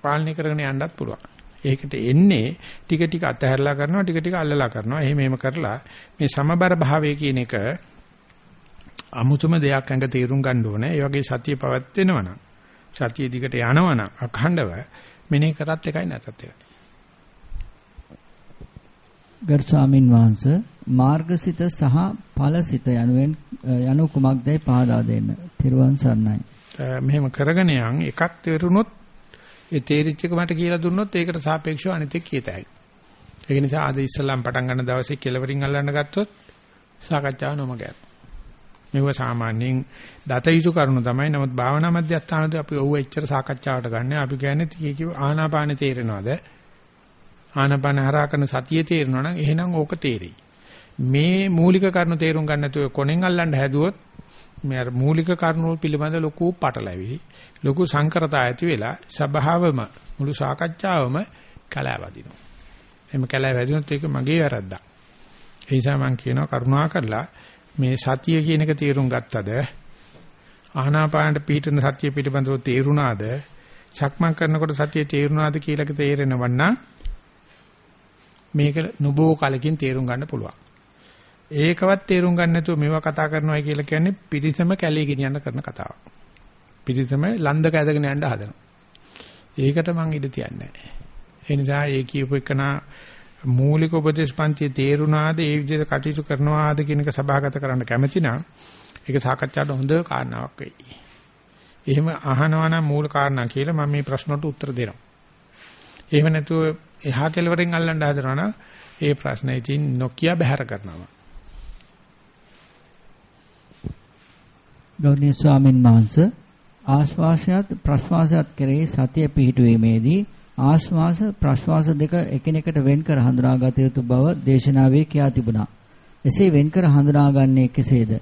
පාලනය කරගෙන යන්නත් පුළුවන්. ඒකට එන්නේ ටික ටික අතහැරලා කරනවා ටික ටික අල්ලලා කරනවා. එහෙම එහෙම කරලා මේ සමබර භාවය කියන එක අමුතුම දෙයක් ඇඟ තේරුම් ගන්න ඕනේ. ඒ වගේ සතිය පවත්වෙනවනම් සතිය දිගට යනවනම් අඛණ්ඩව මෙනේ කරත් එකයි නැතත් එකයි. ගරු ස්වාමින් වහන්සේ මාර්ගසිත සහ ඵලසිත යනුවෙන් යනු කුමක්දයි පහදා දෙන්න. තිරුවන් සරණයි. මෙහෙම කරගෙන යන් එකක් තේරුනොත් ඒ තේරිච්ච එක මට කියලා දුන්නොත් ඒකට සාපේක්ෂව අනිත් එක කියතයි. ඒක නිසා අද ඉස්සල්ලාම් පටන් ගන්න දවසේ කෙලවරින් අල්ලන්න ගත්තොත් සාකච්ඡාව නොමග යනවා. මේව සාමාන්‍යයෙන් දත යුතු කරුණු තමයි. නමුත් භාවනා මධ්‍යස්ථානදී අපි ඔව්ව එච්චර සාකච්ඡාවට ගන්න. අපි කියන්නේ කීකිව ආනාපාන තේරෙනවද? ආනාපාන හරහා කරන සතිය තේරෙනවා නම් එහෙනම් ඕක තේරෙයි. මේ මූලික කරුණු තේරුම් ගන්න නැතුව කොනෙන් අල්ලන්න හැදුවොත් මේ අර මූලික කරුණු පිළිබඳ ලොකු පටලැවිලි ලොකු සංකරතා ඇති වෙලා සබාවම මුළු සාකච්ඡාවම කලාවදිනවා. එimhe කලාව වැදුනොත් ඒක මගේ වැරද්දක්. ඒ නිසා මම කියනවා කරුණා කරලා මේ සතිය කියන එක තේරුම් ගත්තද ආනාපානට පිටින සතිය පිළිබඳව තේරුණාද සක්මන් කරනකොට සතිය තේරුණාද කියලා තේරෙනවන්න මේක නොබෝ කලකින් තේරුම් ගන්න පුළුවන්. ඒකවත් තේරුම් ගන්න නැතුව මේවා කතා කරනවා කියලා කියන්නේ පිරිසම කැලේ ගෙනියන්න කරන කතාවක්. පිරිසම ලන්දක ඇදගෙන යන්න හදනවා. ඒකට මං ඉඩ තියන්නේ නැහැ. ඒ නිසා ඒ කියපු එකනා මූලික උපදේශ පන්තියේ තේරුණාද ඒ විදිහට කටයුතු කරනවාද කියන එක සභාගත කරන්න කැමැති නම් ඒක සාකච්ඡාට හොඳ කාරණාවක් වෙයි. එහෙම අහනවා නම් මූල කාරණා කියලා මම මේ ප්‍රශ්නට උත්තර දෙනවා. එහෙම නැතුව එහා කෙළවරෙන් අල්ලන්න හදනවා නම් ඒ ප්‍රශ්නේ ඉතින් නොකිය බැහැර කරනවා. ගෞරවනීය ස්වාමින් වහන්සේ ආශ්වාසයත් ප්‍රශ්වාසයත් කෙරෙහි සතිය පිහිටුවීමේදී ආශ්වාස ප්‍රශ්වාස දෙක එකිනෙකට වෙන්කර හඳුනාගත යුතු බව දේශනාවේ කියා තිබුණා. එසේ වෙන්කර හඳුනාගන්නේ කෙසේද?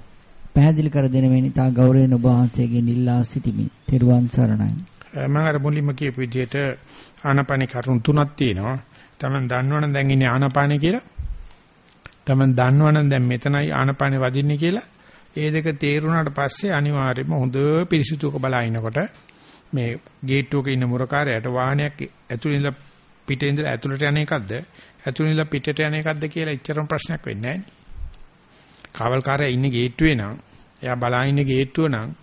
පැහැදිලි කර දෙන මෙනි තා ගෞරවයෙන් ඔබ වහන්සේගෙන් ඉල්ලා සිටිමි. තෙරුවන් සරණයි. මම අර මුලින්ම කියපු විදිහට ආනාපානේ කරුණු තුනක් තියෙනවා. Taman දන්නවනම් දැන් ඉන්නේ ආනාපානේ කියලා. Taman දන්නවනම් දැන් මෙතනයි ආනාපානේ වදින්නේ කියලා. ඒ දෙක තේරුණාට පස්සේ අනිවාර්යයෙන්ම හොඳ පිරිසිදුක බලනකොට මේ ගේට්ටුවක ඉන්න මුරකාරයාට වාහනයක් ඇතුළේ ඉඳලා පිටේ ඉඳලා ඇතුළට යන එකක්ද ඇතුළේ ඉඳලා පිටට යන එකක්ද කියලා එච්චරම ප්‍රශ්නයක් වෙන්නේ නැහැ. කාවල්කාරයා ඉන්නේ ගේට්ටුවේ නම් එයා බලා ඉන්නේ ගේට්ටුව නම්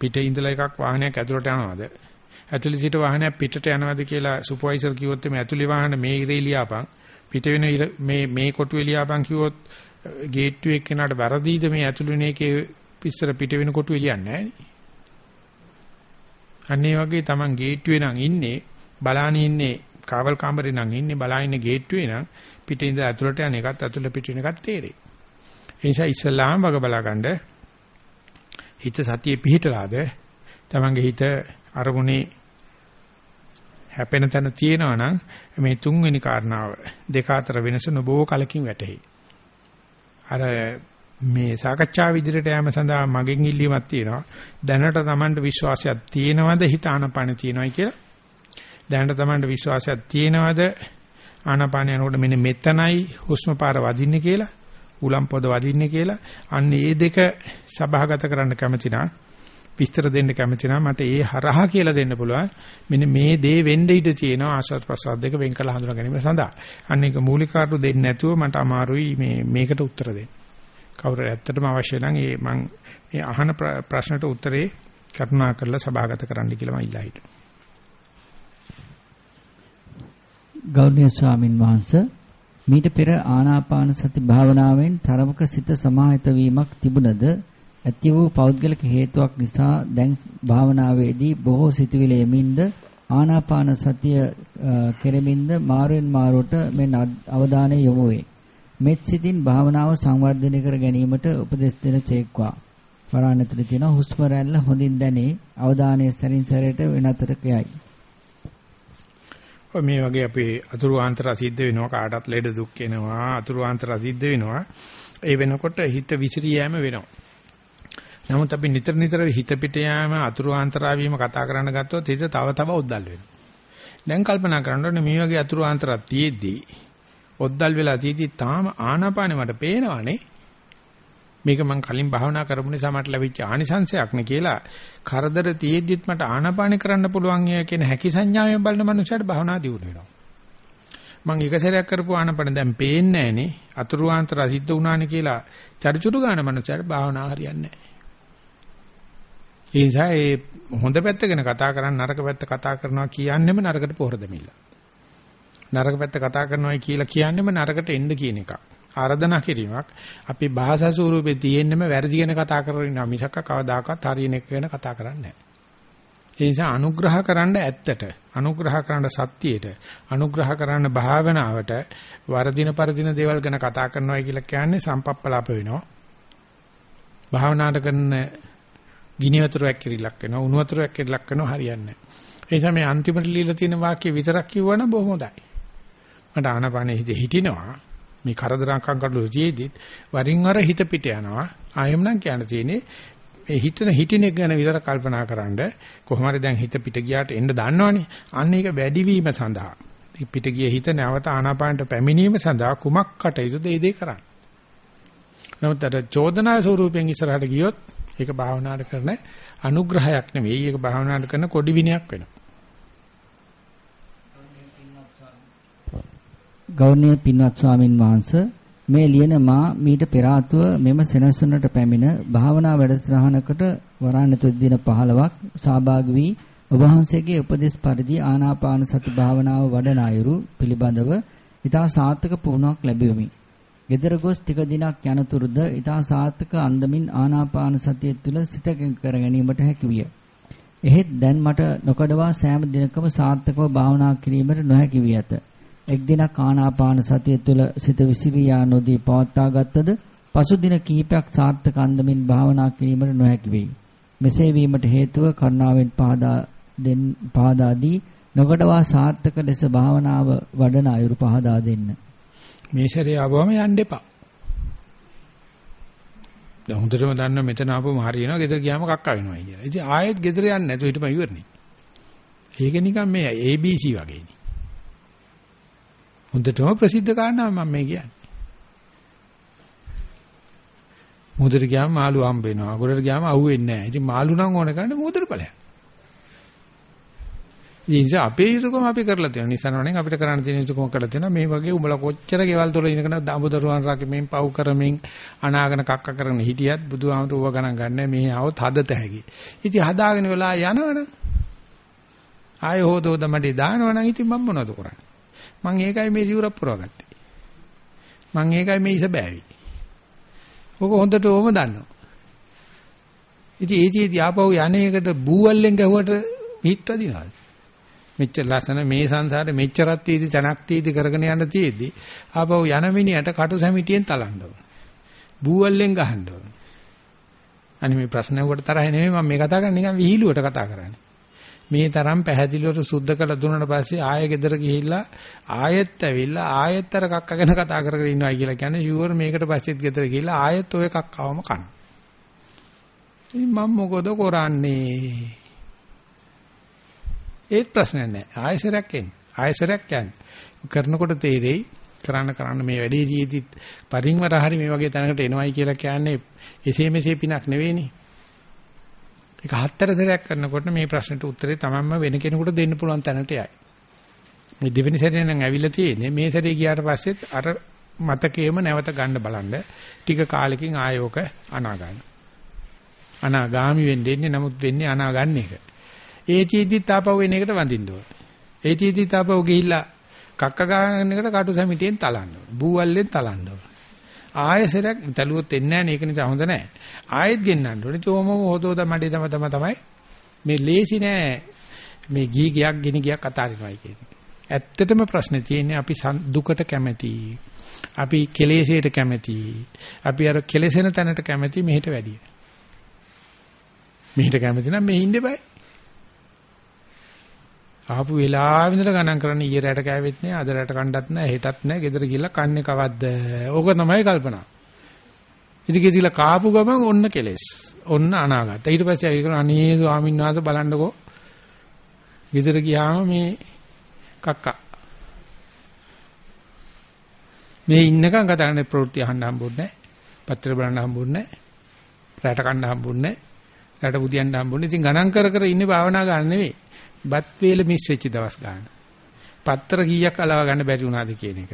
පිටේ ඉඳලා එකක් වාහනයක් ඇතුළට යනවද? ඇතුළේ සිට වාහනයක් පිටට යනවද කියලා සුපර්වයිසර් කිව්වොත් මේ ඇතුළේ වාහන මේ ඉරේ ලියාපන් පිට වෙන මේ මේ කොටුවේ ලියාපන් කිව්වොත් ගේට්ටුවේ කෙනාට වැරදීද මේ ඇතුළේ නේකේ පිස්සර පිට වෙන කොටුවේ ලියන්නේ නැහැ. අන්න ඒ වගේ Taman ගේට්ටුවේ නම් ඉන්නේ බලාන ඉන්නේ කාවල් කාමරේ නම් ඉන්නේ බලා ඉන්නේ ගේට්ටුවේ නම් පිටින් ඉඳලා ඇතුළට යන එකත් ඇතුළ පිට වෙන එකත් තේරෙයි. ඒ නිසා ඉස්සල්ලාම වග බලාගන්න හිත සතියේ පිහිටලාද Tamanගේ හිත අරමුණේ හැපෙන තැන තියෙනවා නම් මේ තුන්වෙනි කාරණාව දෙක අතර වෙනස නොබෝ කලකින් වැටහෙයි. අර මේ සාකච්ඡා විදිහට යෑම සඳහා මගෙන් ඉල්ලීමක් තියෙනවා. දැනට Tamanට විශ්වාසයක් තියෙනවද හිත ආනපාන තියෙනවයි කියලා? දැනට Tamanට විශ්වාසයක් තියෙනවද ආනපාන යනකොට මෙන්න මෙතනයි හුස්ම පාර වදින්නේ කියලා? උලම් පොද වදින්නේ කියලා? අන්න ඒ දෙක සභාගත කරන්න කැමති නම් විස්තර දෙන්න කැමති නම් මට ඒ හරහා කියලා දෙන්න පුළුවන්. මෙන්න මේ දේ වෙන්න ඉඩ තියෙනවා ආස්වාද ප්‍රසවාද දෙක වෙන් කළ හඳුනා ගැනීම සඳහා. අන්න ඒක මූලික කාරණු දෙන්නේ නැතුව මට අමාරුයි මේ මේකට උත්තර දෙන්න. කවුරු ඇත්තටම අවශ්‍ය නම් ඒ මම මේ අහන ප්‍රශ්නට උත්තරේ කරුණා කරලා සභාගත කරන්න කියලා මම ඉල්ලා හිටියා. ගෞරවනීය ස්වාමින් වහන්සේ මීට පෙර ආනාපාන සති භාවනාවෙන් තරමක සිත සමාහිත වීමක් තිබුණද ඇති වූ පෞද්ගලික හේතුවක් නිසා දැන් භාවනාවේදී බොහෝ සිතුවිලි එමින්ද ආනාපාන සතිය කෙරෙමින්ද මාරුවෙන් මාරුවට මෙන් අවධානය යොමු වේ. මෙත් සිතින් භාවනාව සංවර්ධනය කර ගැනීමට උපදෙස් දෙන චේක්වා. වරාන් ඇතුලේ තියෙන හුස්ම රැල්ල හොඳින් දැනේ අවධානය සැරින් සැරේට වෙනතරක යයි. මේ වගේ අපේ අතුරු ආන්තර සිද්ධ වෙනවා කාටත් ලෙඩ දුක් එනවා අතුරු ආන්තර සිද්ධ වෙනවා ඒ වෙනකොට හිත විසිරී යෑම වෙනවා නමුත් අපි නිතර නිතර හිත පිට යෑම අතුරු ආන්තරාවීම කතා කරන්න ගත්තොත් හිත තව තව ඔද්දල් වෙනවා දැන් කල්පනා කරන්න ඕනේ මේ වගේ අතුරු ආන්තරක් තියෙද්දී ඔද්දල් වෙලා තියෙද්දී තාම ආනාපානෙ මට පේනවනේ මේක මම කලින් භාවනා කරපු නිසා මට ලැබිච්ච ආනිසංශයක් නේ කියලා කරදර තියෙද්දිත් මට ආනාපාන කරන්න පුළුවන් කියන හැකි සංඥාවෙන් බලන මනුස්සයට භාවනා දියුණු වෙනවා. මම එක සැරයක් කරපු ආනාපාන දැන් පේන්නේ නැහනේ අතුරු ආන්තර සිද්ධ වුණානේ කියලා චරිචුරු ගන්න මනුස්සයට භාවනා හරියන්නේ නැහැ. ඒ නිසා ඒ හොඳ පැත්ත ගැන කතා කරන් නරක පැත්ත කතා කරනවා කියන්නෙම නරකට පොහොර දෙමිල්ල. නරක පැත්ත කතා කරනවායි කියලා කියන්නෙම නරකට එන්න කියන එකක්. ආරාධනා කිරීමක් අපි භාෂා ස්වරූපේ තියෙන්නෙම වැරදි ගැන කතා කරගෙන මිසක් කවදාකවත් හරියන එක ගැන කතා කරන්නේ නැහැ. ඒ නිසා අනුග්‍රහ කරන්න ඇත්තට අනුග්‍රහ කරන්න සත්‍යයට අනුග්‍රහ කරන්න භාවනාවට වරදින පරදින දේවල් ගැන කතා කරනවා කියලා කියන්නේ සම්පප්පලාප වෙනවා. භාවනාට කරන ගිනි වතුරක් කිරිලක් වෙනවා උණු වතුරක් කිරිලක් වෙනවා හරියන්නේ නැහැ. ඒ නිසා මේ අන්තිමට লীලා තියෙන වාක්‍ය විතරක් කිව්වනම් බොහොම හොඳයි. මට ආනපානෙ හිතේ හිටිනවා මේ කරදරංකම් කඩලු තියේදී වරින් වර හිත පිට යනවා. ආයෙම නම් කියන්න තියෙන්නේ මේ හිතන හිටින එක ගැන විතර කල්පනා කරන්ඩ කොහොම හරි දැන් හිත පිට ගියාට එන්න දන්නවනේ. අන්න ඒක වැඩිවීම සඳහා පිට ගිය හිත නැවත ආනාපානට පැමිණීම සඳහා කුමක් කටයුතුද ඒ දේ කරන්න. නමුත් අර චෝදනා ස්වරූපයෙන් ඉස්සරහට ගියොත් ඒක භාවනාවට කරන අනුග්‍රහයක් නෙවෙයි. ඒක භාවනාවට කරන කොඩි විනයක් වෙනවා. ගෞරවනීය පින්වත් ස්වාමින් වහන්සේ මේ ලියන මා මීට පෙර ආතුව මෙම සෙනසුනට පැමිණ භාවනා වැඩසටහනකට වරාණතු දින 15ක් සහභාගී වී ඔබ වහන්සේගේ උපදෙස් පරිදි ආනාපාන සති භාවනාව වඩන අයුරු පිළිබඳව ඊටා සාර්ථක පුහුණුවක් ලැබෙමි. Gedara gos ටික දිනක් යනතුරුද ඊටා සාර්ථක අන්දමින් ආනාපාන සතිය තුළ සිත කර ගැනීමට හැකි විය. එහෙත් දැන් මට නොකඩවා සෑම දිනකම සාර්ථකව භාවනා කිරීමට නොහැකි වී ඇත. එක් දිනක් ආනාපාන සතිය තුළ සිත විසිරියා නොදී පවත්වා ගත්තද පසු දින කිහිපයක් සාර්ථක අන්දමින් භාවනා කිරීමට නොහැකි වෙයි. මෙසේ වීමට හේතුව කරුණාවෙන් පහදා දෙන් පහදා දී නොකඩවා සාර්ථක ලෙස භාවනාව වඩන අයුරු පහදා දෙන්න. මේ සැරේ ආවම යන්න එපා. දැන් හොඳටම දන්න මෙතන ආපුවම හරියනවා ගෙදර ගියාම කක්ක වෙනවා කියලා. ඉතින් ආයෙත් ගෙදර යන්නේ නැතුව හිටපන් ඉවරනේ. ඒක නිකන් මේ ABC වගේනේ. හොඳටම ප්‍රසිද්ධ කාරණා මම මේ කියන්නේ. මුදට ගියාම මාළු හම්බ වෙනවා. ගොඩට ගියාම අහුවෙන්නේ නැහැ. ඉතින් මාළු නම් ඕන කරන්නේ මුදට ඵලයක්. ඉතින් අපේ යුතුයකම අපි කරලා තියෙනවා. නිසනවනේ අපිට කරන්න තියෙන යුතුයකම කරලා තියෙනවා. මේ වගේ උඹලා කොච්චර ගෙවල් තොල ඉඳගෙන දඹදරුවන් රකිමින් පව් කරමින් අනාගන කක්ක කරගෙන හිටියත් බුදුහාමුදුරුව ගණන් ගන්න මේ આવොත් හදත හැකි. ඉතින් හදාගෙන වෙලා යනවනේ. ආය හොදෝද මඩේ දානවනම් ඉතින් මම මොනවද කරන්නේ? මං ඒකයි මේ සිවුරක් පුරවගත්තේ. මං ඒකයි මේ ඉස බෑවි. ඔක හොඳට ඕම දන්නවා. ඉතින් ඒතිෙදි ආපහු යන්නේකට බූවල්ලෙන් ගැහුවට හිට දිනවද? මෙච්චර ලස්සන මේ සංසාරේ මෙච්චරක් තීදි තනක් තීදි කරගෙන යන්න තියෙද්දි ආපහු යන මිනිහට කටු සැමිටියෙන් තලන්න ඕන. බූවල්ලෙන් ගහන්න ඕන. අනේ මේ ප්‍රශ්න වලට තරහ නෙමෙයි මම මේ කතා කරන්නේ නිකන් විහිළුවට කතා කරන්නේ. මේ තරම් පැහැදිලිවට සුද්ධ කළ දුන්නාට පස්සේ ආයෙ ගෙදර ගිහිල්ලා ආයෙත් ඇවිල්ලා ආයෙත් අර කක්ක ගැන කතා කරගෙන ඉන්නවා කියලා කියන්නේ ෂුවර් මේකට පස්සෙත් ගෙදර ගිහිල්ලා ආයෙත් ඔය කක්කවම කන. ඉතින් මම මොකද කරන්නේ? ඒත් ප්‍රශ්නයක් නැහැ. ආයෙසරයක් එන්නේ. ආයෙසරයක් යන්නේ. කරනකොට තේරෙයි කරන්න කරන්න මේ වැඩේදීදි පරිංවර හරි මේ වගේ තැනකට එනවයි කියලා කියන්නේ එසේ මෙසේ පිනක් නෙවෙයිනේ. ඒක හතර සැරයක් කරනකොට මේ ප්‍රශ්නෙට උත්තරේ තමන්ම වෙන කෙනෙකුට දෙන්න පුළුවන් තැනට යයි. මේ දෙවෙනි සැරේ නම් ඇවිල්ලා තියෙන්නේ මේ සැරේ ගියාට පස්සෙත් අර මතකයේම නැවත ගන්න බලන්න ටික කාලෙකින් ආයෝක අනා ගන්න. අනාගාමි වෙන්න ඉන්නේ නමුත් වෙන්නේ අනා ගන්න එක. ඒ චීදි තාපව වෙන එකට වඳින්න ඕන. ඒ චීදි තාපව ගිහිල්ලා කක්ක ගන්න එකට කටු සැමිටියෙන් තලන්න ඕන. බූවල්ලෙන් තලන්න ඕන. ආයෙසරයක් තලුවොත් එන්නේ නැහැ ඒක නිසා හොඳ නැහැ. ආයෙත් ගෙන්නන්න ඕනේ. චෝම හොතෝද මඩේ තම තම තමයි මේ ලේසි නෑ මේ ගී ගියක් ගිනි ගියක් අතාරිනවයි කියන්නේ. ඇත්තටම ප්‍රශ්නේ තියෙන්නේ අපි දුකට කැමැති. අපි කෙලෙසයට කැමැති. අපි අර කෙලෙසෙන තැනට කැමැති මෙහෙට වැඩිය. මෙහෙට කැමති නම් මෙහි ඉන්න බෑ. ආපු වෙලාවෙ ඉඳලා ගණන් කරන්න ඊයේ රැට කෑවෙත් නෑ අද රැට කණ්ඩත් නෑ හෙටත් නෑ ගෙදර ගිහලා කන්නේ කවද්ද? ඕක තමයි කල්පනා. ඉතින් කිසිලා කාපු ගමන් ඔන්න කෙලෙස්. ඔන්න අනාගත. ඊට පස්සේ අපි කරන අනේ ස්වාමීන් වහන්සේ බලන්නකෝ. ගෙදර ගියාම මේ කක්කා. මේ ඉන්නකම් කතා කරන්නේ ප්‍රවෘත්ති අහන්න හම්බුන්නේ නැහැ පත්‍ර බලන්න හම්බුන්නේ නැහැ රැට කන්න හම්බුන්නේ නැහැ රැට බුදියන්න හම්බුන්නේ ඉතින් ගණන් කර කර ඉන්නේ භාවනා ගන්න නෙවෙයි. බත් වේල මිස් වෙච්ච දවස් ගන්න. පත්තර කීයක් අලව ගන්න බැරි වුණාද කියන එක.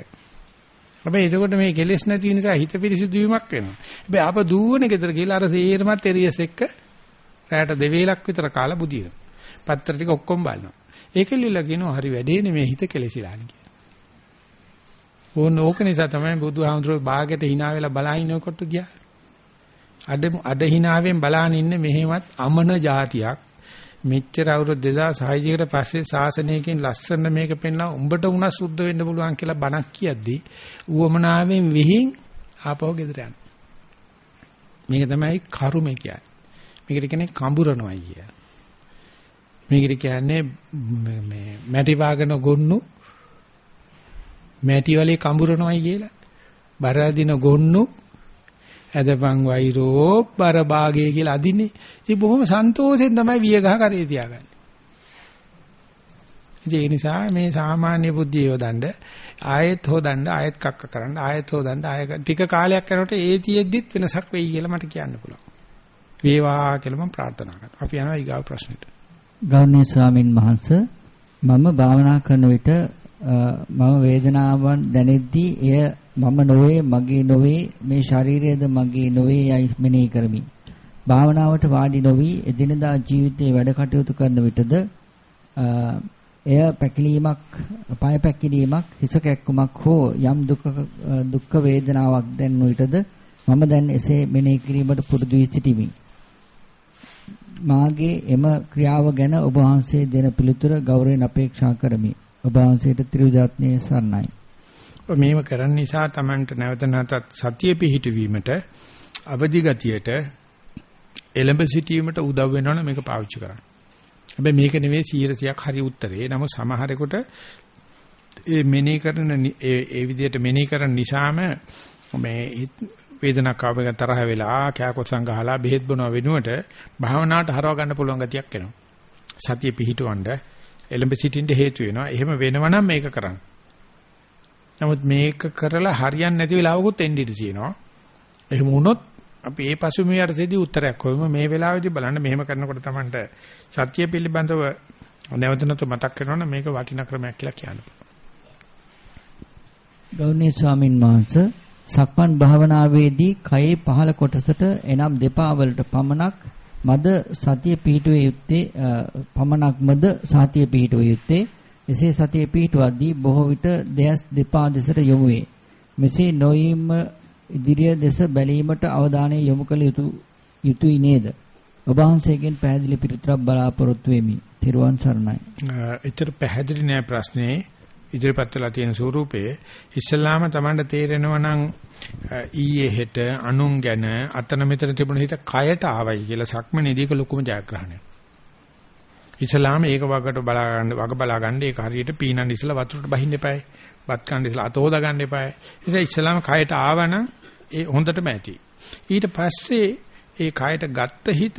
හැබැයි එතකොට මේ කෙලෙස් නැති නිසා හිත පිරිසිදු වීමක් වෙනවා. හැබැයි ආප දුවන ගෙදර ගිහලා අර සේරමත් එරියස් එක්ක රැට දෙවේලක් විතර කාලා බුදින. පත්තර ටික ඔක්කොම බලනවා. ඒකෙලිලා කියනවා හරි වැඩේ නෙමේ හිත කෙලෙසිලානේ කියලා. ඕන ඕක නිසා තමයි බුදුහාමුදුරුවෝ බාගෙට hina වෙලා බලහිනකොට ගියා. අඩ අඩ hinaවෙන් බලාගෙන ඉන්නේ මෙහෙමත් අමන જાතියක් මෙච්චර අවුරුදු 2600 කට පස්සේ ශාසනයකින් ලස්සන මේක පෙන්නා උඹට උනා සුද්ධ වෙන්න පුළුවන් කියලා බණක් කියද්දි ඌවමනාවෙන් විහිං ආපහු ගෙදර යන. මේක තමයි කරුමේ කියන්නේ. මේකට කියන්නේ කඹරනවා කිය. මේකට කියන්නේ මේ මැටි වාගෙන ගොන්නු මැටි වලේ කඹරනවායි කියලා. බරදින ගොන්නු ඇදපන් වෛරෝ බර භාගය කියලා අදින්නේ. ඉතින් බොහොම සන්තෝෂෙන් තමයි විය ගහ කරේ තියාගන්නේ. ඉතින් ඒ නිසා මේ සාමාන්‍ය බුද්ධිය යොදන්න ආයෙත් හොදන්න ආයෙත් කක්ක කරන්න ආයෙත් හොදන්න ආයෙ ටික කාලයක් යනකොට ඒ තියෙද්දිත් වෙනසක් වෙයි කියලා මට කියන්න පුළුවන්. වේවා කියලා මම ප්‍රාර්ථනා කරනවා. අපි යනවා ඊගාව ප්‍රශ්නෙට. ගෞරවනීය ස්වාමින් වහන්සේ මම භාවනා කරන විට මම වේදනාවන් දැනෙද්දී එය මම නොවේ මගේ නොවේ මේ ශරීරයද මගේ නොවේ යයි මෙනෙහි කරමි. භාවනාවට වාඩි නොවි එදිනදා ජීවිතයේ වැඩ කටයුතු කරන විටද එය පැකිලීමක් පාය පැකිලීමක් හිස කැක්කුමක් හෝ යම් දුක දුක් වේදනාවක් දැන් විටද මම දැන් එසේ මෙනෙහි කිරීමට පුරුදු වී සිටිමි. මාගේ එම ක්‍රියාව ගැන ඔබ වහන්සේ දෙන පිළිතුර ගෞරවයෙන් අපේක්ෂා කරමි. ඔබ වහන්සේට ත්‍රිවිධාත්මයේ සරණයි. මේව කරන්න නිසා Tamanට නැවත නැවතත් සතිය පිහිටවීමට අවදි ගතියට එළඹ සිටීමට උදව් වෙනවනේ මේක පාවිච්චි කරන්න. හැබැයි මේක නෙවෙයි 100ක් හරි උත්තරේ. නමුත් සමහරෙකුට ඒ මෙනෙහි කරන ඒ විදිහට මෙනෙහි කරන නිසාම මේ වේදනාවක් ආවක තරහ වෙලා කෑකොසම් ගහලා බෙහෙත් බොනව වෙනුවට භාවනාවට හරව ගන්න පුළුවන් ගතියක් එනවා. සතිය පිහිටවන්න එළඹ සිටින්න හේතු වෙනවා. එහෙම වෙනවනම් මේක කරන්න. නමුත් මේක කරලා හරියන්නේ නැති වෙලාවකුත් එන්න ඉඩ තියෙනවා. එහෙම වුණොත් අපි ඒ පසුබිම යටතේදී උත්තරයක් හොයමු. මේ වෙලාවේදී බලන්න මෙහෙම කරනකොට Tamanට සත්‍ය පිළිබඳව නැවත නැවත මතක් කරනවනේ මේක වටිනා ක්‍රමයක් කියලා කියනවා. ගෞරවනීය ස්වාමින් වහන්සේ සක්මන් භාවනාවේදී කයේ පහළ කොටසට එනම් දෙපා වලට පමණක් මද සතිය පිහිටුවේ යුත්තේ පමණක්මද සතිය පිහිටුවේ යුත්තේ එසේ සතිය පිහිටුවද්දී බොහෝ විට දෙයස් දෙපා දෙසට යොමු වේ. මෙසේ නොයීම ඉදිරිය දෙස බැලීමට අවධානය යොමු කළ යුතු යුතුයි නේද? ඔබ වහන්සේගෙන් පැහැදිලි පිළිතුරක් බලාපොරොත්තු වෙමි. තිරුවන් සරණයි. එච්චර පැහැදිලි නෑ ප්‍රශ්නේ. ඉදිරිපත් වෙලා තියෙන ස්වරූපයේ ඉස්ලාම තමන්ට තේරෙනවා නම් ඊයේ හෙට අනුන් ගැන අතන මෙතන තිබුණ හිත කයට ආවයි කියලා සක්මනේදීක ලොකුම ජයග්‍රහණයක්. ඉස්ලාම ඒක වගට බලා ගන්න වග බලා ගන්න ඒක හරියට පීනන් ඉස්සලා වතුරට බහින්න එපායි. බත් කන්න ඉස්සලා අත හොදා ගන්න එපායි. ඉතින් ඉස්ලාම කයට ආවනම් ඒ හොඳටම ඇති. ඊට පස්සේ ඒ කයට ගත්ත හිත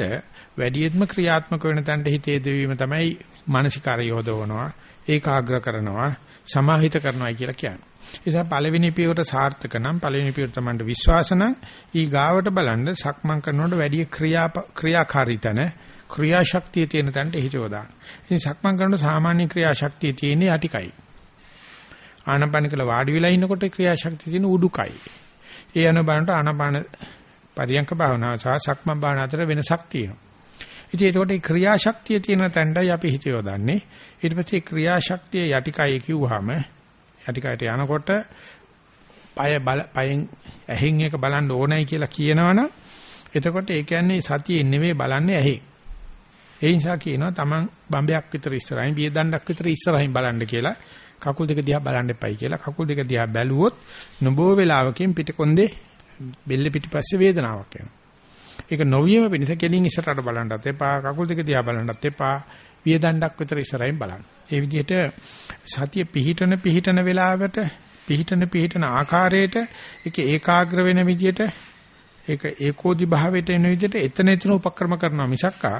වැඩියෙන්ම ක්‍රියාත්මක වෙන තැනට හිතේ දෙවීම තමයි මානසිකාරය යොදවනවා ඒකාග්‍ර කරනවා සමාහිත කරනවා කියලා කියන්නේ. ඒ නිසා පළවෙනි පියවර සාර්ථක නම් පළවෙනි පියවර තමයි විශ්වාස නම් ඊ ගාවට බලන්න සක්මන් කරනකොට වැඩි ක්‍රියා ක්‍රියාකාරීතන ක්‍රියාශක්තිය තියෙන තැනට හිත යොදාන. ඉතින් සක්මන් කරනකොට සාමාන්‍ය ක්‍රියාශක්තිය තියෙන්නේ යටිකයි. ආනපන කළ වාඩි වෙලා ඉන්නකොට ක්‍රියාශක්තිය තියෙන උඩුකයි. ඒ අනුව බලනකොට ආනපාන පරියංක භාවනාව සහ සක්මන් භාවනාව අතර වෙනසක් තියෙනවා. ඉතින් ඒකට ක්‍රියාශක්තිය තියෙන තැනටයි අපි හිත යොදන්නේ. ඊට පස්සේ ක්‍රියාශක්තිය යටිකය කිව්වහම යටිකයට යනකොට පය බල පයෙන් ඇහෙන් එක බලන්න ඕනයි කියලා කියනවනම් එතකොට ඒ කියන්නේ සතියේ නෙවෙයි බලන්නේ ඇහි. ඒ නිසා කියනවා Taman බම්බයක් විතර ඉස්සරහින් බිය දණ්ඩක් විතර ඉස්සරහින් බලන්න කියලා කකුල් දෙක දිහා බලන්න එපයි කියලා කකුල් දෙක දිහා බැලුවොත් නොබෝ වෙලාවකින් පිටකොන්දේ බෙල්ල පිටිපස්සේ වේදනාවක් එනවා. ඒක නොවියම වෙනස කෙලින් ඉස්සරහට බලන්නත් එපා, කකුල් දෙක දිහා බලන්නත් එපා. වියදණ්ඩක් විතර ඉස්සරහින් බලන්න. ඒ විදිහට සතිය පිහිටන පිහිටන වෙලාවට පිහිටන පිහිටන ආකාරයට ඒක ඒකාග්‍ර වෙන විදිහට ඒක ඒකෝදි භාවයට එන විදිහට එතන එතන උපක්‍රම කරනවා මිසක්කා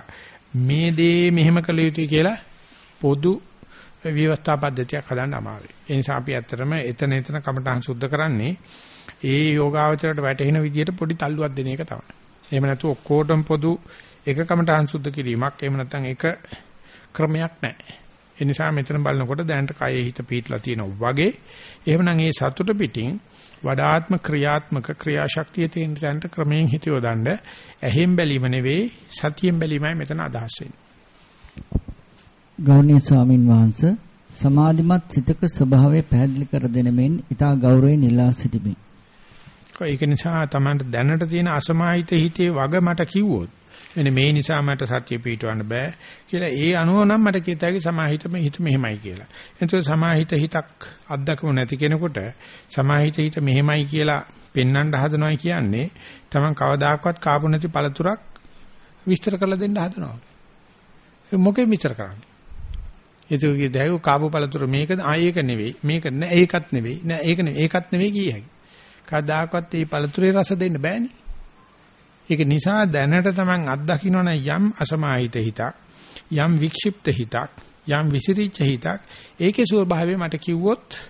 මේ දේ මෙහෙම කළ යුතුයි කියලා පොදු විවස්ථා පද්ධතියක් හදන්න අමාරුයි. ඒ නිසා අපි ඇත්තටම එතන එතන කමටහන් සුද්ධ කරන්නේ ඒ යෝගාවචරයට වැටෙන විදිහට පොඩි තල්ලුවක් දෙන එක තමයි. එහෙම නැතු ඔක්කොටම පොදු එක කමටහන් සුද්ධ කිරීමක් එහෙම නැත්නම් එක ක්‍රමයක් නැහැ. ඒ නිසා මෙතන බලනකොට දැනට කයෙ හිත පීట్లా තියෙනවා වගේ එහෙමනම් ඒ සතුට පිටින් වඩාත්ම ක්‍රියාත්මක ක්‍රියාශක්තිය තියෙන තැනට ක්‍රමයෙන් හිත යොදන්න ඇහෙන් බැලීම නෙවෙයි සතියෙන් බැලීමයි මෙතන අදහස් වෙන්නේ. ගෞරවනීය ස්වාමින් වහන්සේ සමාධිමත් සිතක ස්වභාවය පැහැදිලි කර දෙන මෙන් ඊටා ගෞරවයෙන් ඉල්ලා සිටිමි. ඒක නිසා තමයි දැනට තියෙන අසමාහිත හිතේ වග මට කිව්වොත් මෙන්න මේ නිසා මට සත්‍ය පිටවන්න බෑ කියලා ඒ අනුව නම් මට කියතයි සමාහිතම හිත මෙහෙමයි කියලා. එතකොට සමාහිත හිතක් අත්දකමු නැති කෙනෙකුට සමාහිත හිත මෙහෙමයි කියලා පෙන්වන්න හදනවා කියන්නේ තමන් කවදාකවත් කාපු නැති පළතුරක් විස්තර කරලා දෙන්න හදනවා. මොකෙ විස්තර කරන්නේ? ඒතුගේ දැයෝ කාපු පළතුර මේකද ආ ඒක නෙවෙයි මේක නෑ ඒකත් නෙවෙයි නෑ ඒක නෙවෙයි ඒකත් නෙවෙයි කියයි. කවදාකවත් මේ පළතුරේ රස දෙන්න බෑනේ. ඒක නිසා දැනට Taman අත්දකින්න යම් අසමාහිත හිතක් යම් වික්ෂිප්ත හිතක් යම් විසිරිච්ච හිතක් ඒකේ ස්වභාවය මට කිව්වොත්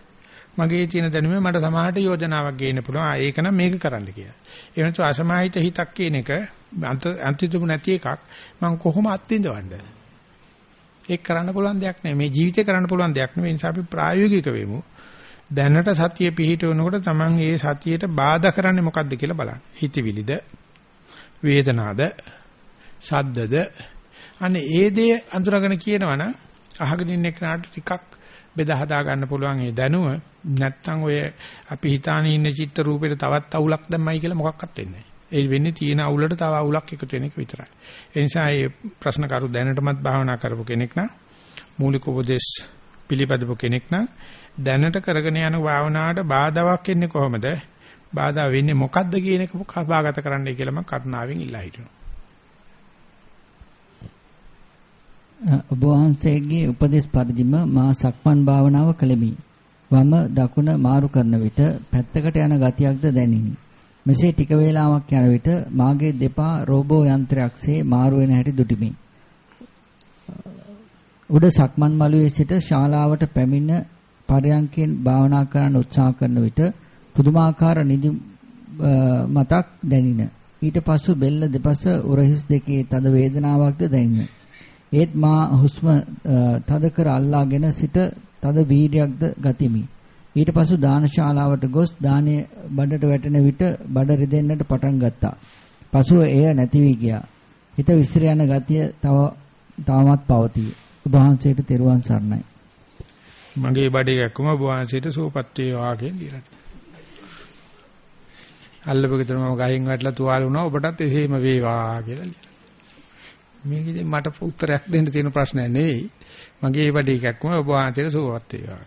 මගේ තියෙන දැනුම මට සමාහට යෝජනාවක් ගේන්න පුළුවන් ආ ඒක නම් මේක කරන්න කියලා. ඒ වෙනතු අසමාහිත හිතක් කියන එක අන්තිතුම නැති එකක් මම කොහොම අත්විඳවන්නද? ඒක කරන්න පුළුවන් දෙයක් නෙමෙයි. මේ ජීවිතේ කරන්න පුළුවන් දෙයක් නෙමෙයි. ඒ නිසා අපි ප්‍රායෝගික වෙමු. දැනට සතිය පිහිටවනකොට Taman ඒ සතියට බාධා කරන්නේ මොකද්ද කියලා බලන්න. හිතවිලිද වේදනාද ශබ්දද අනේ ඒ දේ අඳුරගෙන කියනවනම් අහගෙන ඉන්න කෙනාට ටිකක් බෙදා හදා ගන්න පුළුවන් ඒ දැනුම නැත්තම් ඔය අපි හිතාන ඉන්න චිත්ත රූපෙට තවත් අවුලක් දැම්මයි කියලා මොකක්වත් වෙන්නේ නැහැ. ඒ වෙන්නේ තියෙන අවුලට තව අවුලක් එකතු වෙන එක විතරයි. ඒ නිසා මේ ප්‍රශ්න කරු දැනටමත් භාවනා කරපු කෙනෙක් නම් මූලික උපදේශ පිළිපදපු කෙනෙක් නම් දැනට කරගෙන යන භාවනාවට බාධාවක් එන්නේ කොහොමද? බාධා වෙන්නේ මොකද්ද කියන එක කපාගත කරන්නයි කියලා මම කරුණාවෙන් ඉල්ලා හිටිනවා. ඔබ වහන්සේගේ උපදේශ පරිදිම මා සක්මන් භාවනාව කළෙමි. වම දකුණ මාරු කරන විට පැත්තකට යන ගතියක්ද දැනිනි. මෙසේ ටික වේලාවක් යන විට මාගේ දෙපා රෝබෝ යන්ත්‍රයක්සේ මාරු වෙන හැටි දුටිමි. උඩ සක්මන් මළුවේ සිට ශාලාවට පැමිණ පරයන්කෙන් භාවනා කරන්න උත්සාහ කරන විට පුදුමාකාර නිදි මතක් දැනින. ඊට පසු බෙල්ල දෙපස උරහිස් දෙකේ තද වේදනාවක්ද දැනින. ඒත් මා හුස්ම තද කර අල්ලාගෙන සිට තද වීර්යයක්ද ගතිමි. ඊට පසු දානශාලාවට ගොස් දානේ බඩට වැටෙන විට බඩ රිදෙන්නට පටන් ගත්තා. පසුව එය නැති වී ගියා. හිත විස්තර යන ගතිය තව තවමත් පවතී. ඔබ වහන්සේට තෙරුවන් සරණයි. මගේ බඩේ ගැක්කම ඔබ වහන්සේට සූපත් වේවා කියලා ලියලා අල්ලපගෙදර මම ගහින් වැටලා තුවාල වුණා ඔබටත් එසේම වේවා කියලා ලියලා. මේක ඉතින් මට උත්තරයක් දෙන්න තියෙන ප්‍රශ්නයක් නෙවෙයි. මගේ වැඩි එකක්ම ඔබ වහන්සේට සුවවත් වේවා.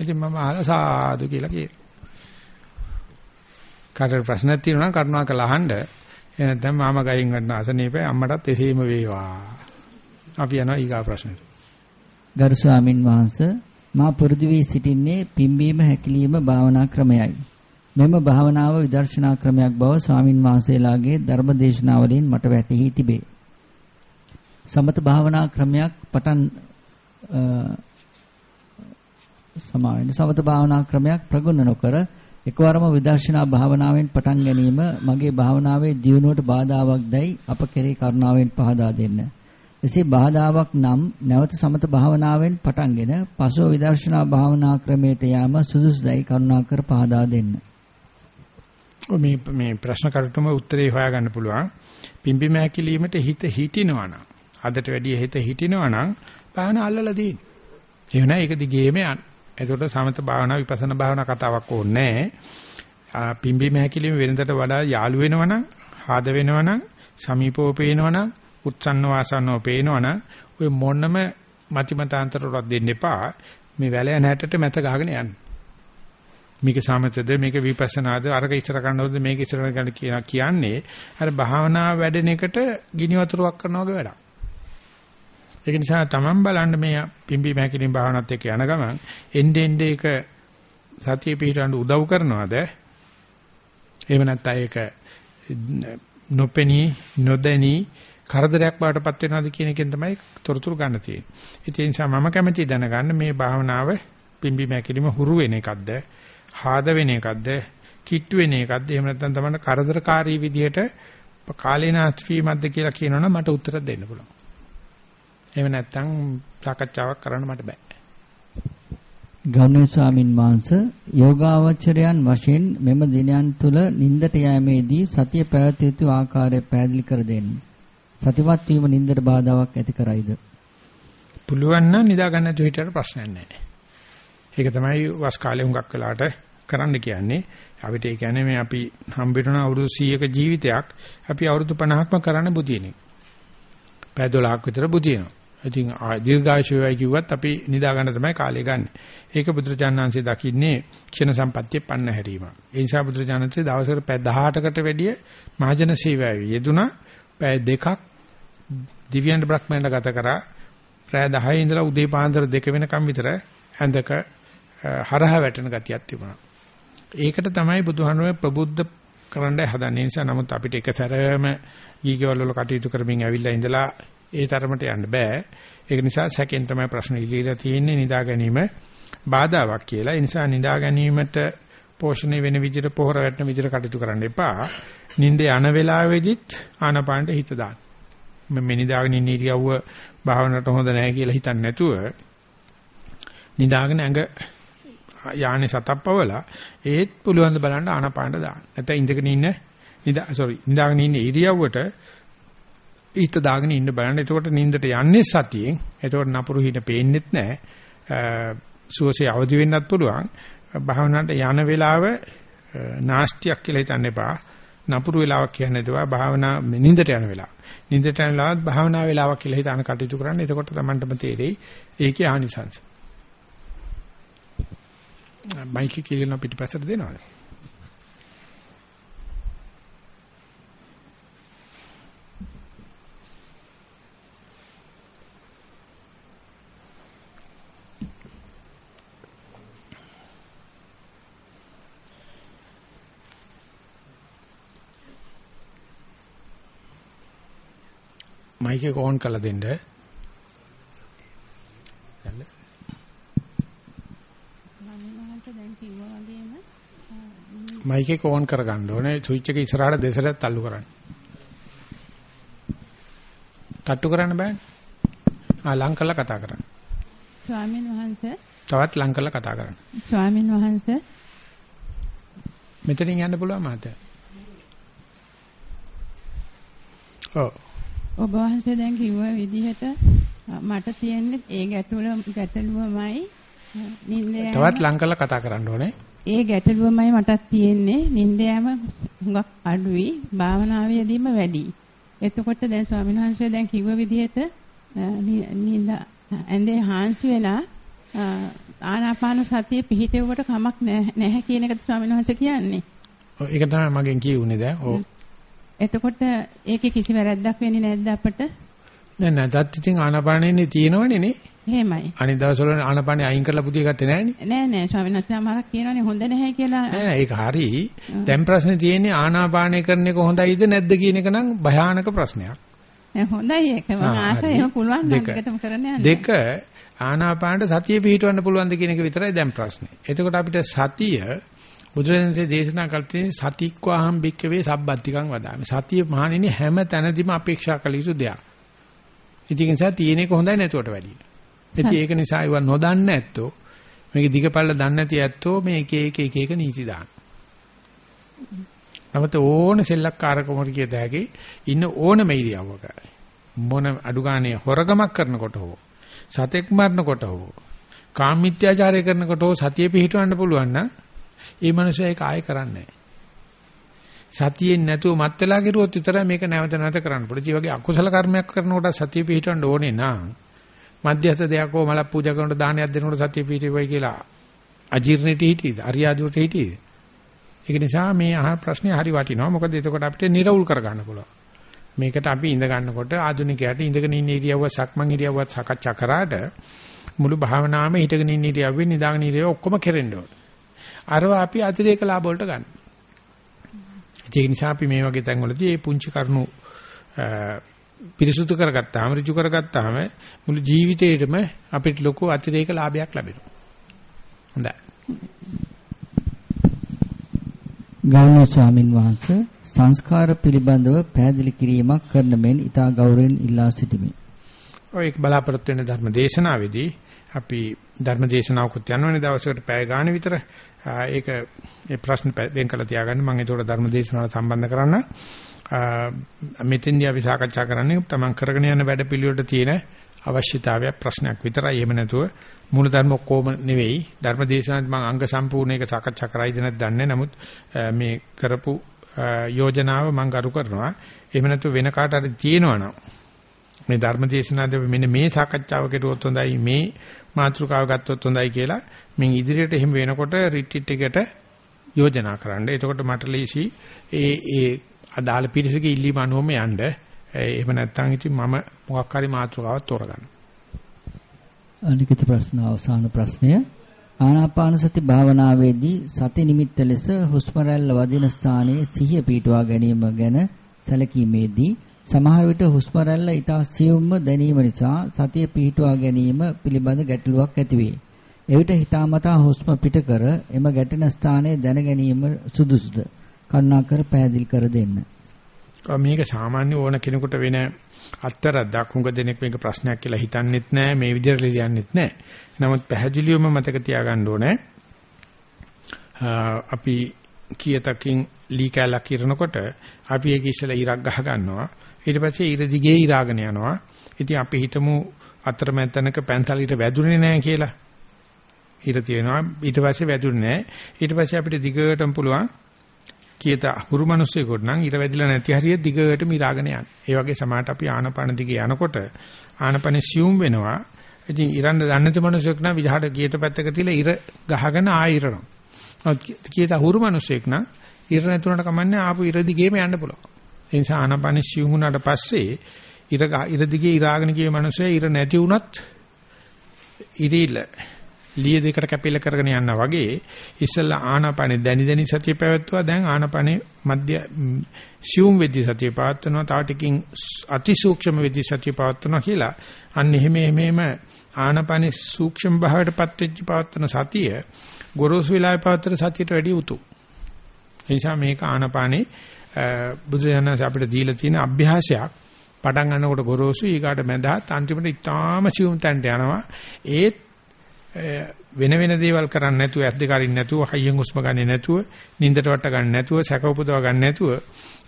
ඉතින් මම අහලා සාදු කියලා කියනවා. කාටට ප්‍රශ්නයක් තියෙනවා නම් කරුණාකරලා අහන්න. එහෙනම් මම ගහින් වැටෙන අසනීපේ අම්මටත් එසේම වේවා. අපි යනවා ඊගා ප්‍රශ්නෙට. ගරු ස්වාමින් වහන්සේ මා පුරුදු වී සිටින්නේ පිම්බීම හැකිලිම භාවනා ක්‍රමයයි. මෙම භාවනාව විදර්ශනා ක්‍රමයක් බව ස්වාමින් වහන්සේලාගේ ධර්මදේශනාවලින් මට වැටහි තිබේ. සමත භාවනා ක්‍රමයක් පටන් සමාවෙන්න සමත භාවනා ක්‍රමයක් ප්‍රගුණ නොකර එකවරම විදර්ශනා භාවනාවෙන් පටන් ගැනීම මගේ භාවනාවේ දියුණුවට බාධාවක් දැයි අප කෙරේ කරුණාවෙන් පහදා දෙන්න. එසේ බාධාවක් නම් නැවත සමත භාවනාවෙන් පටන්ගෙන පසුව විදර්ශනා භාවනා ක්‍රමයට යාම සුදුසුදයි කරුණාකර පහදා දෙන්න. මේ මේ ප්‍රශ්න කරුටම උත්තරේ හොයාගන්න පුළුවන්. පිම්බි මෑකිලීමට හිත හිටිනවා නම් අදට වැඩිය හිත හිටිනවා නම් භාවන අල්ලලා තියෙන්නේ. ඒ වෙනා ඒක දිගේම යන්න. එතකොට සමත භාවනා විපස්සනා භාවනා කතාවක් ඕනේ නැහැ. පිම්බි මෑකිලීම වෙනදට වඩා යාළු වෙනවනම්, ආද වෙනවනම්, සමීපව පේනවනම්, උත්සන්න වාසන්නව පේනවනම් ඔය මොනම මතිමතාන්තර වලක් දෙන්න එපා. මේ වැලය නැටට මැත ගහගෙන යන්න. මේක සමතද මේක විපස්සනාද අරක ඉස්සර කරනවද මේක ඉස්සර කරන කියන්නේ අර භාවනා වැඩෙන එකට ගිනි වතුරක් කරනවා වගේ වැඩක්. ඒක නිසා තමන් බලන්න මේ පිම්බි මහැකිලින් භාවනාවත් එක්ක යන ගමන් එnde ende ඒක සතිය පිහිටවන්න උදව් කරනවද? එහෙම නැත්නම් ඒක නොපෙනී නොදැනී කරදරයක් බාටපත් වෙනවද කියන එකෙන් තමයි තොරතුරු ගන්න තියෙන්නේ. ඒ නිසා මම කැමැති දැනගන්න මේ භාවනාව පිම්බි මැකිලිම හුරු වෙන එකක්ද, හාද වෙන එකක්ද, කිට්ටු වෙන එකක්ද, එහෙම නැත්නම් තමයි කරදරකාරී විදිහට කාලේනාස්ති වීමක්ද කියලා කියනවනම් මට උත්තර දෙන්න පුළුවන්. එහෙම නැත්නම් සාකච්ඡාවක් කරන්න මට බෑ. ගෞරවනීය ස්වාමින් වහන්සේ යෝගාවචරයන් වශයෙන් මෙම දිනයන් තුල නින්දට යෑමේදී සතිය පැවැත්විය යුතු ආකාරය පැහැදිලි කර දෙන්න. සතිවත් වීම නින්දට බාධාවක් ඇති කරයිද? පුළුවන් නම් නිදා ගන්න නැතුව හිටියට ප්‍රශ්නයක් නැහැ. ඒක තමයි වස් කාලේ හුඟක් වෙලාට කරන්න කියන්නේ. අපිට ඒ කියන්නේ මේ අපි හම්බෙන්න අවුරුදු 100ක ජීවිතයක් අපි අවුරුදු 50ක්ම කරන්න බුදිනේ. පැය 12ක් විතර බුදිනවා. ඉතින් දීර්ඝායුෂ වේවයි කිව්වත් අපි නිදා ගන්න තමයි කාලය ගන්න. ඒක බුදුරජාණන්සේ දකින්නේ ක්ෂණ සම්පත්තිය පන්න හැරීම. ඒ නිසා බුදුරජාණන්සේ දවසකට පැය 18කට වැඩිය මහජන සේවාවේ යෙදුනා. පැය දෙකක් දිව්‍යයන් බ්‍රහ්මයන්ට ගත කරා. ප්‍රය 10 ඉඳලා උදේ පාන්දර 2 වෙනකම් විතර ඇඳක හරහ වැටෙන ගතියක් තිබුණා. ඒකට තමයි බුදුහාමුදුරුවෝ ප්‍රබුද්ධ කරන්න හදන්නේ. නිසා නමුත් අපිට එක සැරම ගීකවල වල කටයුතු කරමින් ඇවිල්ලා ඉඳලා ඒ තරමට යන්න බෑ. ඒක නිසා සැකෙන් තමයි ප්‍රශ්න ඉලිලා තියෙන්නේ නිදා ගැනීම බාධාවක් කියලා. ඒ නිසා නිදා ගැනීමට පෝෂණය වෙන විදිහට පොහොර වැටෙන විදිහට කටයුතු කරන්න එපා. නිින්ද යන වෙලාවෙදිත් ආනපානට හිත දාන්න. මම නිදාගෙන ඉන්න ඉරියව්ව භාවනට හොඳ නැහැ කියලා හිතන්නේ නැතුව නිදාගෙන ඇඟ යානේ සතප්පවලා ඒත් පුළුවන් ද බලන්න ආනපානට දාන්න. නැත්නම් ඉඳගෙන ඉන්න නිදා sorry නිදාගෙන ඉන්න ඉරියව්වට හිත දාගෙන ඉන්න බලන්න. එතකොට නිින්දට යන්නේ සතියෙන්. එතකොට නපුරු හිත පේන්නෙත් නැහැ. සුවසේ අවදි වෙන්නත් පුළුවන්. භාවනාවට යන වෙලාව නාස්තියක් කියලා හිතන්න එපා. නපුරු වෙලාවක් කියන්නේ ඒවා භාවනා නිින්දට යන වෙලාව. නිින්දට යන වෙලාවත් භාවනා වෙලාවක් කියලා හිතාන කටයුතු කරන්න. එතකොට Tamanටම තේරෙයි ඒකේ ආනිසංස. මයික් එක කියලා පිටිපස්සට දෙනවද? මයික් එක ඕන් කරලා දෙන්න. මයික් එක ඕන් කරගන්න ඕනේ. ස්විච් එක ඉස්සරහට දෙසරට තල්ලු කරන්න. තට්ටු කරන්න බෑනේ. ආ ලං කරලා කතා කරන්න. ස්වාමීන් වහන්සේ තවත් ලං කරලා කතා කරන්න. ස්වාමීන් වහන්සේ මෙතනින් යන්න පුළුවන් මහත්තයා. ඔව්. ඔබ වහන්සේ දැන් කිව්ව විදිහට මට තියෙන්නේ ඒ ගැටලුව ගැටලුවමයි නින්ද තවත් ලං කරලා කතා කරන්න ඕනේ. ඒ ගැටලුවමයි මටත් තියෙන්නේ නින්ද යෑම හුඟක් අඩුයි භාවනාවේදීම වැඩි. එතකොට දැන් ස්වාමීන් වහන්සේ දැන් කිව්ව විදිහට නින්ද ඇඳේ හාන්සි වෙලා ආනාපාන සතිය පිහිටෙව්වට කමක් නැහැ කියන එකද ස්වාමීන් වහන්සේ කියන්නේ. ඔව් ඒක තමයි මගෙන් කියුනේ දැන්. ඔව්. එතකොට ඒකේ කිසි වැරැද්දක් වෙන්නේ නැද්ද අපට? නෑ නෑ දත් ඉතින් ආනාපානෙන්නේ තියෙනවනේ නේ. එහෙමයි. අනිත් දවස්වල ආනාපානෙ අයින් කරලා පුදිය ගත්තේ නෑනේ. නෑ නෑ ස්වාමීන් වහන්සේ අමාරක් කියනවනේ හොඳ නැහැ කියලා. නෑ ඒක හරි. දැන් ප්‍රශ්නේ තියෙන්නේ ආනාපානය කරන එක හොඳයිද නැද්ද කියන එක නම් භයානක ප්‍රශ්නයක්. නෑ හොඳයි ඒක. මම ආසයි එහෙම පුළුවන් නම් දෙකටම කරන්න යන්න. දෙක ආනාපානට සතිය පිහිටවන්න පුළුවන්ද කියන එක විතරයි දැන් ප්‍රශ්නේ. එතකොට අපිට සතිය බුදුරජාණන්සේ දේශනා කළ සතික්වාහම් බික්කවේ සබ්බත්තිකං වදාමි. සතිය මහණෙනි හැම තැනදීම අපේක්ෂා කළ යුතු දෙයක්. ඉතින් ඒ නිසා තියෙන එක හොඳයි නැතුවට වැඩිය. ඉතින් ඒක නිසා ඒව නොදන්න ඇත්තෝ මේක දිගපල්ල දන්නේ නැති ඇත්තෝ මේ එක එක එක එක නීති දාන. නමුත් ඕන සෙල්ලක්කාරකමකට කියත හැකි ඉන්න ඕන මෙයිරියවක මොන අඩු ගානේ හොරගමක් කරනකොට හෝ සතෙක් මරනකොට හෝ කාමීත්‍යාචාරය කරනකොට හෝ සතිය පිහිටවන්න පුළුවන් නම් ඒ මනුස්සයා ඒක ආයෙ කරන්නේ සතියෙන් නැතුව මත් වෙලා ගිරුවොත් විතරයි මේක නැවත නැවත කරන්න පුළුවන්. ඒ වගේ අකුසල කර්මයක් කරනකොට සතිය පිහිටවන්න ඕනේ නා. මධ්‍යස්ථ දෙයක් හෝ මල පූජා කරනකොට දානයක් දෙනකොට සතිය පිහිටෙවයි කියලා අජීර්ණයට හිටියේද? අරියාදුවට හිටියේද? ඒක නිසා මේ අහ ප්‍රශ්නේ හරි වටිනවා. මොකද එතකොට අපිට නිර්වුල් කරගන්න පුළුවන්. මේකට අපි ඉඳ ගන්නකොට ආධුනිකයාට ඉඳගෙන ඉන්න ඉරියව්ව සක්මන් ඉරියව්වත් සාකච්ඡා කරාට මුළු භාවනාවම හිටගෙන ඉන්න ඉරියව්වෙන් නිදාගෙන ඉරියව්ව ඔක්කොම කෙරෙන්න ඕන. අරව අපි අතිරේක ලාභ වලට ගන්න. ඒක නිසා අපි මේ වගේ තැන්වලදී මේ පුංචි කරුණු පිරිසුදු කරගත්තාම ඍජු කරගත්තාම මුළු ජීවිතේටම අපිට ලොකු අතිරේක ලාභයක් ලැබෙනවා. හොඳයි. ගෞරවනීය ස්වාමින් වහන්සේ සංස්කාර පිළිබඳව පැහැදිලි කිරීමක් කරන මෙන් ඊට ගෞරවයෙන් ඉල්ලා සිටිමි. ඔය එක් බලාපොරොත්තු වෙන ධර්ම දේශනාවේදී අපි ධර්ම දේශනාවකුත් යනවනේ දවසකට පැය ගාන විතර ඒක ඒ ප්‍රශ්න වෙන් කළා තියාගන්න මම ඒකට ධර්ම දේශනාවට සම්බන්ධ කරන්න මෙතෙන්දී අපි සාකච්ඡා කරන්නේ තමන් කරගෙන යන වැඩ පිළිවෙලට තියෙන අවශ්‍යතාවයක් ප්‍රශ්නයක් විතරයි. එහෙම නැතුව මූල ධර්ම ඔක්කොම නෙවෙයි. ධර්ම දේශනාවත් මම අංග සම්පූර්ණ එක සාකච්ඡා කරයිද නැත්ද දන්නේ නමුත් මේ කරපු යෝජනාව මම කරු කරනවා. එහෙම නැතුව වෙන කාට හරි තියෙනවනම් මේ ධර්ම දේශනාවේ මෙන්න මේ සාකච්ඡාව කෙරුවොත් හොඳයි මේ මාතෘකාව ගත්තොත් හොඳයි කියලා මින් ඉදිරියට එහෙම වෙනකොට රිට්‍රීට් එකට යෝජනා කරන්න. එතකොට මට ලීසි ඒ ඒ අදාළ පිරිසගේ ඉල්ලීම අනුවම යන්න. එහෙම නැත්නම් ඉතින් මම මොකක් හරි මාතෘකාවක් තෝරගන්න. ලිඛිත ප්‍රශ්න අවසාන ප්‍රශ්නය ආනාපාන සති භාවනාවේදී සති නිමිත්ත ලෙස හුස්ම රැල්ල වදින ස්ථානයේ සිහිය පිටුවා ගැනීම ගැන සැලකීමේදී සමහර විට හුස්ම රැල්ල ඊට සියුම්ව දැනීම නිසා සතිය පිටුවා ගැනීම පිළිබඳ ගැටලුවක් ඇතිවේ. එවිට හිතාමතා හුස්ම පිට කර එම ගැටෙන ස්ථානයේ දැන ගැනීම සුදුසුද? කරුණාකර පැහැදිලි කර දෙන්න. මේක සාමාන්‍ය ඕන කෙනෙකුට වෙන අත්තරක් හුඟ දෙනෙක් මේක ප්‍රශ්නයක් කියලා හිතන්නෙත් නැහැ මේ විදිහට ලියන්නෙත් නැහැ. නමුත් පැහැදිලිවම මතක තියාගන්න ඕනේ. අපි කීයතකින් ලී කැලක් ඉරනකොට අපි ඒක ඉස්සලා ඉරක් ගහ ගන්නවා. ඊට පස්සේ ඉර දිගේ ඉරාගෙන යනවා. ඉතින් අපි හිතමු අතරමැත්තනක පැන්සලීට වැදුනේ නැහැ කියලා. ඉර තියෙනවා ඊට පස්සේ වැදුනේ නැහැ. ඊට පස්සේ අපිට දිගටම පුළුවන් කීත හුරු මිනිස්සෙකුට නම් ඉර වැදිලා නැති හරිය දිගටම ඉරාගෙන යන්න. ඒ වගේ සමාහට අපි ආනපන දිගේ යනකොට ආනපන සියුම් වෙනවා. ඉතින් ඉරන්න දන්නේ නැති මිනිස්සෙක් නම් විහාර කීත පැත්තක තියලා ඉර ගහගෙන ආයිරනවා. කීත හුරු මිනිස්සෙක් නම් ඉර නැතුණට කමන්නේ ආපු ඉර දිගේම යන්න පුළුවන්. ඒ නිසා ආනපන සියුම් වුණාට පස්සේ ඉර ඉර දිගේ ඉරාගෙන ගිය මිනිස්සයා ඉර නැති වුණත් ඉරිල ලිය දෙකට කැපිල කරගෙන යනවා වගේ ඉස්සෙල්ලා ආනාපානෙ දැනි දැනි සතිය පැවැත්වුවා දැන් ආනාපානෙ මධ්‍ය සියුම් වෙද්දී සතිය පවත්වනවා. තව ටිකින් අතිසූක්ෂම වෙද්දී සතිය පවත්වනවා කියලා. අන්න එහෙම එහෙම ආනාපානෙ සූක්ෂම භාවයටපත් වෙච්ච පවත්වන සතිය ගොරෝසු වෙලාවේ පවත්වන සතියට වැඩිය උතුම් ඒ නිසා මේක ආනාපානෙ බුදුරජාණන් අපිට දීලා තියෙන අභ්‍යාසයක්. පටන් ගන්නකොට ගොරෝසු ඊගාට මැදහත් අන්තිමට ඉතාම සියුම් තැනට යනවා. ඒත් වෙන වෙන දේවල් කරන්නේ නැතුව ඇස් දෙක අරින්න නැතුව හයියෙන් හුස්ම ගන්නේ නැතුව නින්දට වට ගන්න නැතුව සැක උපදව ගන්න නැතුව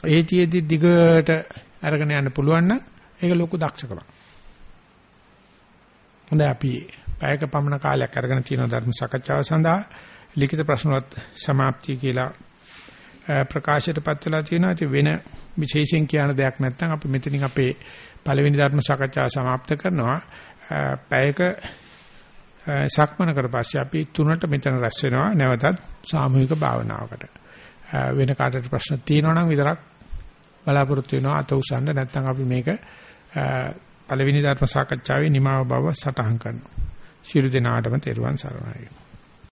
ඒතියෙදි දිගට අරගෙන යන්න පුළුවන් නම් ඒක ලොකු දක්ෂකමක්. හොඳයි අපි පැයක පමණ කාලයක් අරගෙන තියෙන ධර්ම සාකච්ඡාව සඳහා ලිඛිත ප්‍රශ්නවත් સમાප්තිය කියලා ප්‍රකාශයටපත් වෙලා තියෙනවා. ඉතින් වෙන විශේෂයෙන් කියන දෙයක් නැත්නම් අපි මෙතනින් අපේ පළවෙනි ධර්ම සාකච්ඡාව સમાප්ත කරනවා. පැයක සක්මන කරපස්සේ අපි තුනට මෙතන රැස් වෙනවා නැවතත් සාමූහික භාවනාවකට. වෙන කාටට ප්‍රශ්න තියෙනවා නම් විතරක් බලාපොරොත්තු වෙනවා අත උසන්න නැත්නම් අපි මේක පළවෙනි ධර්ම සාකච්ඡාවේ නිමාව බව සටහන් කරනවා. ශිරු දිනාටම තෙරුවන් සරණයි.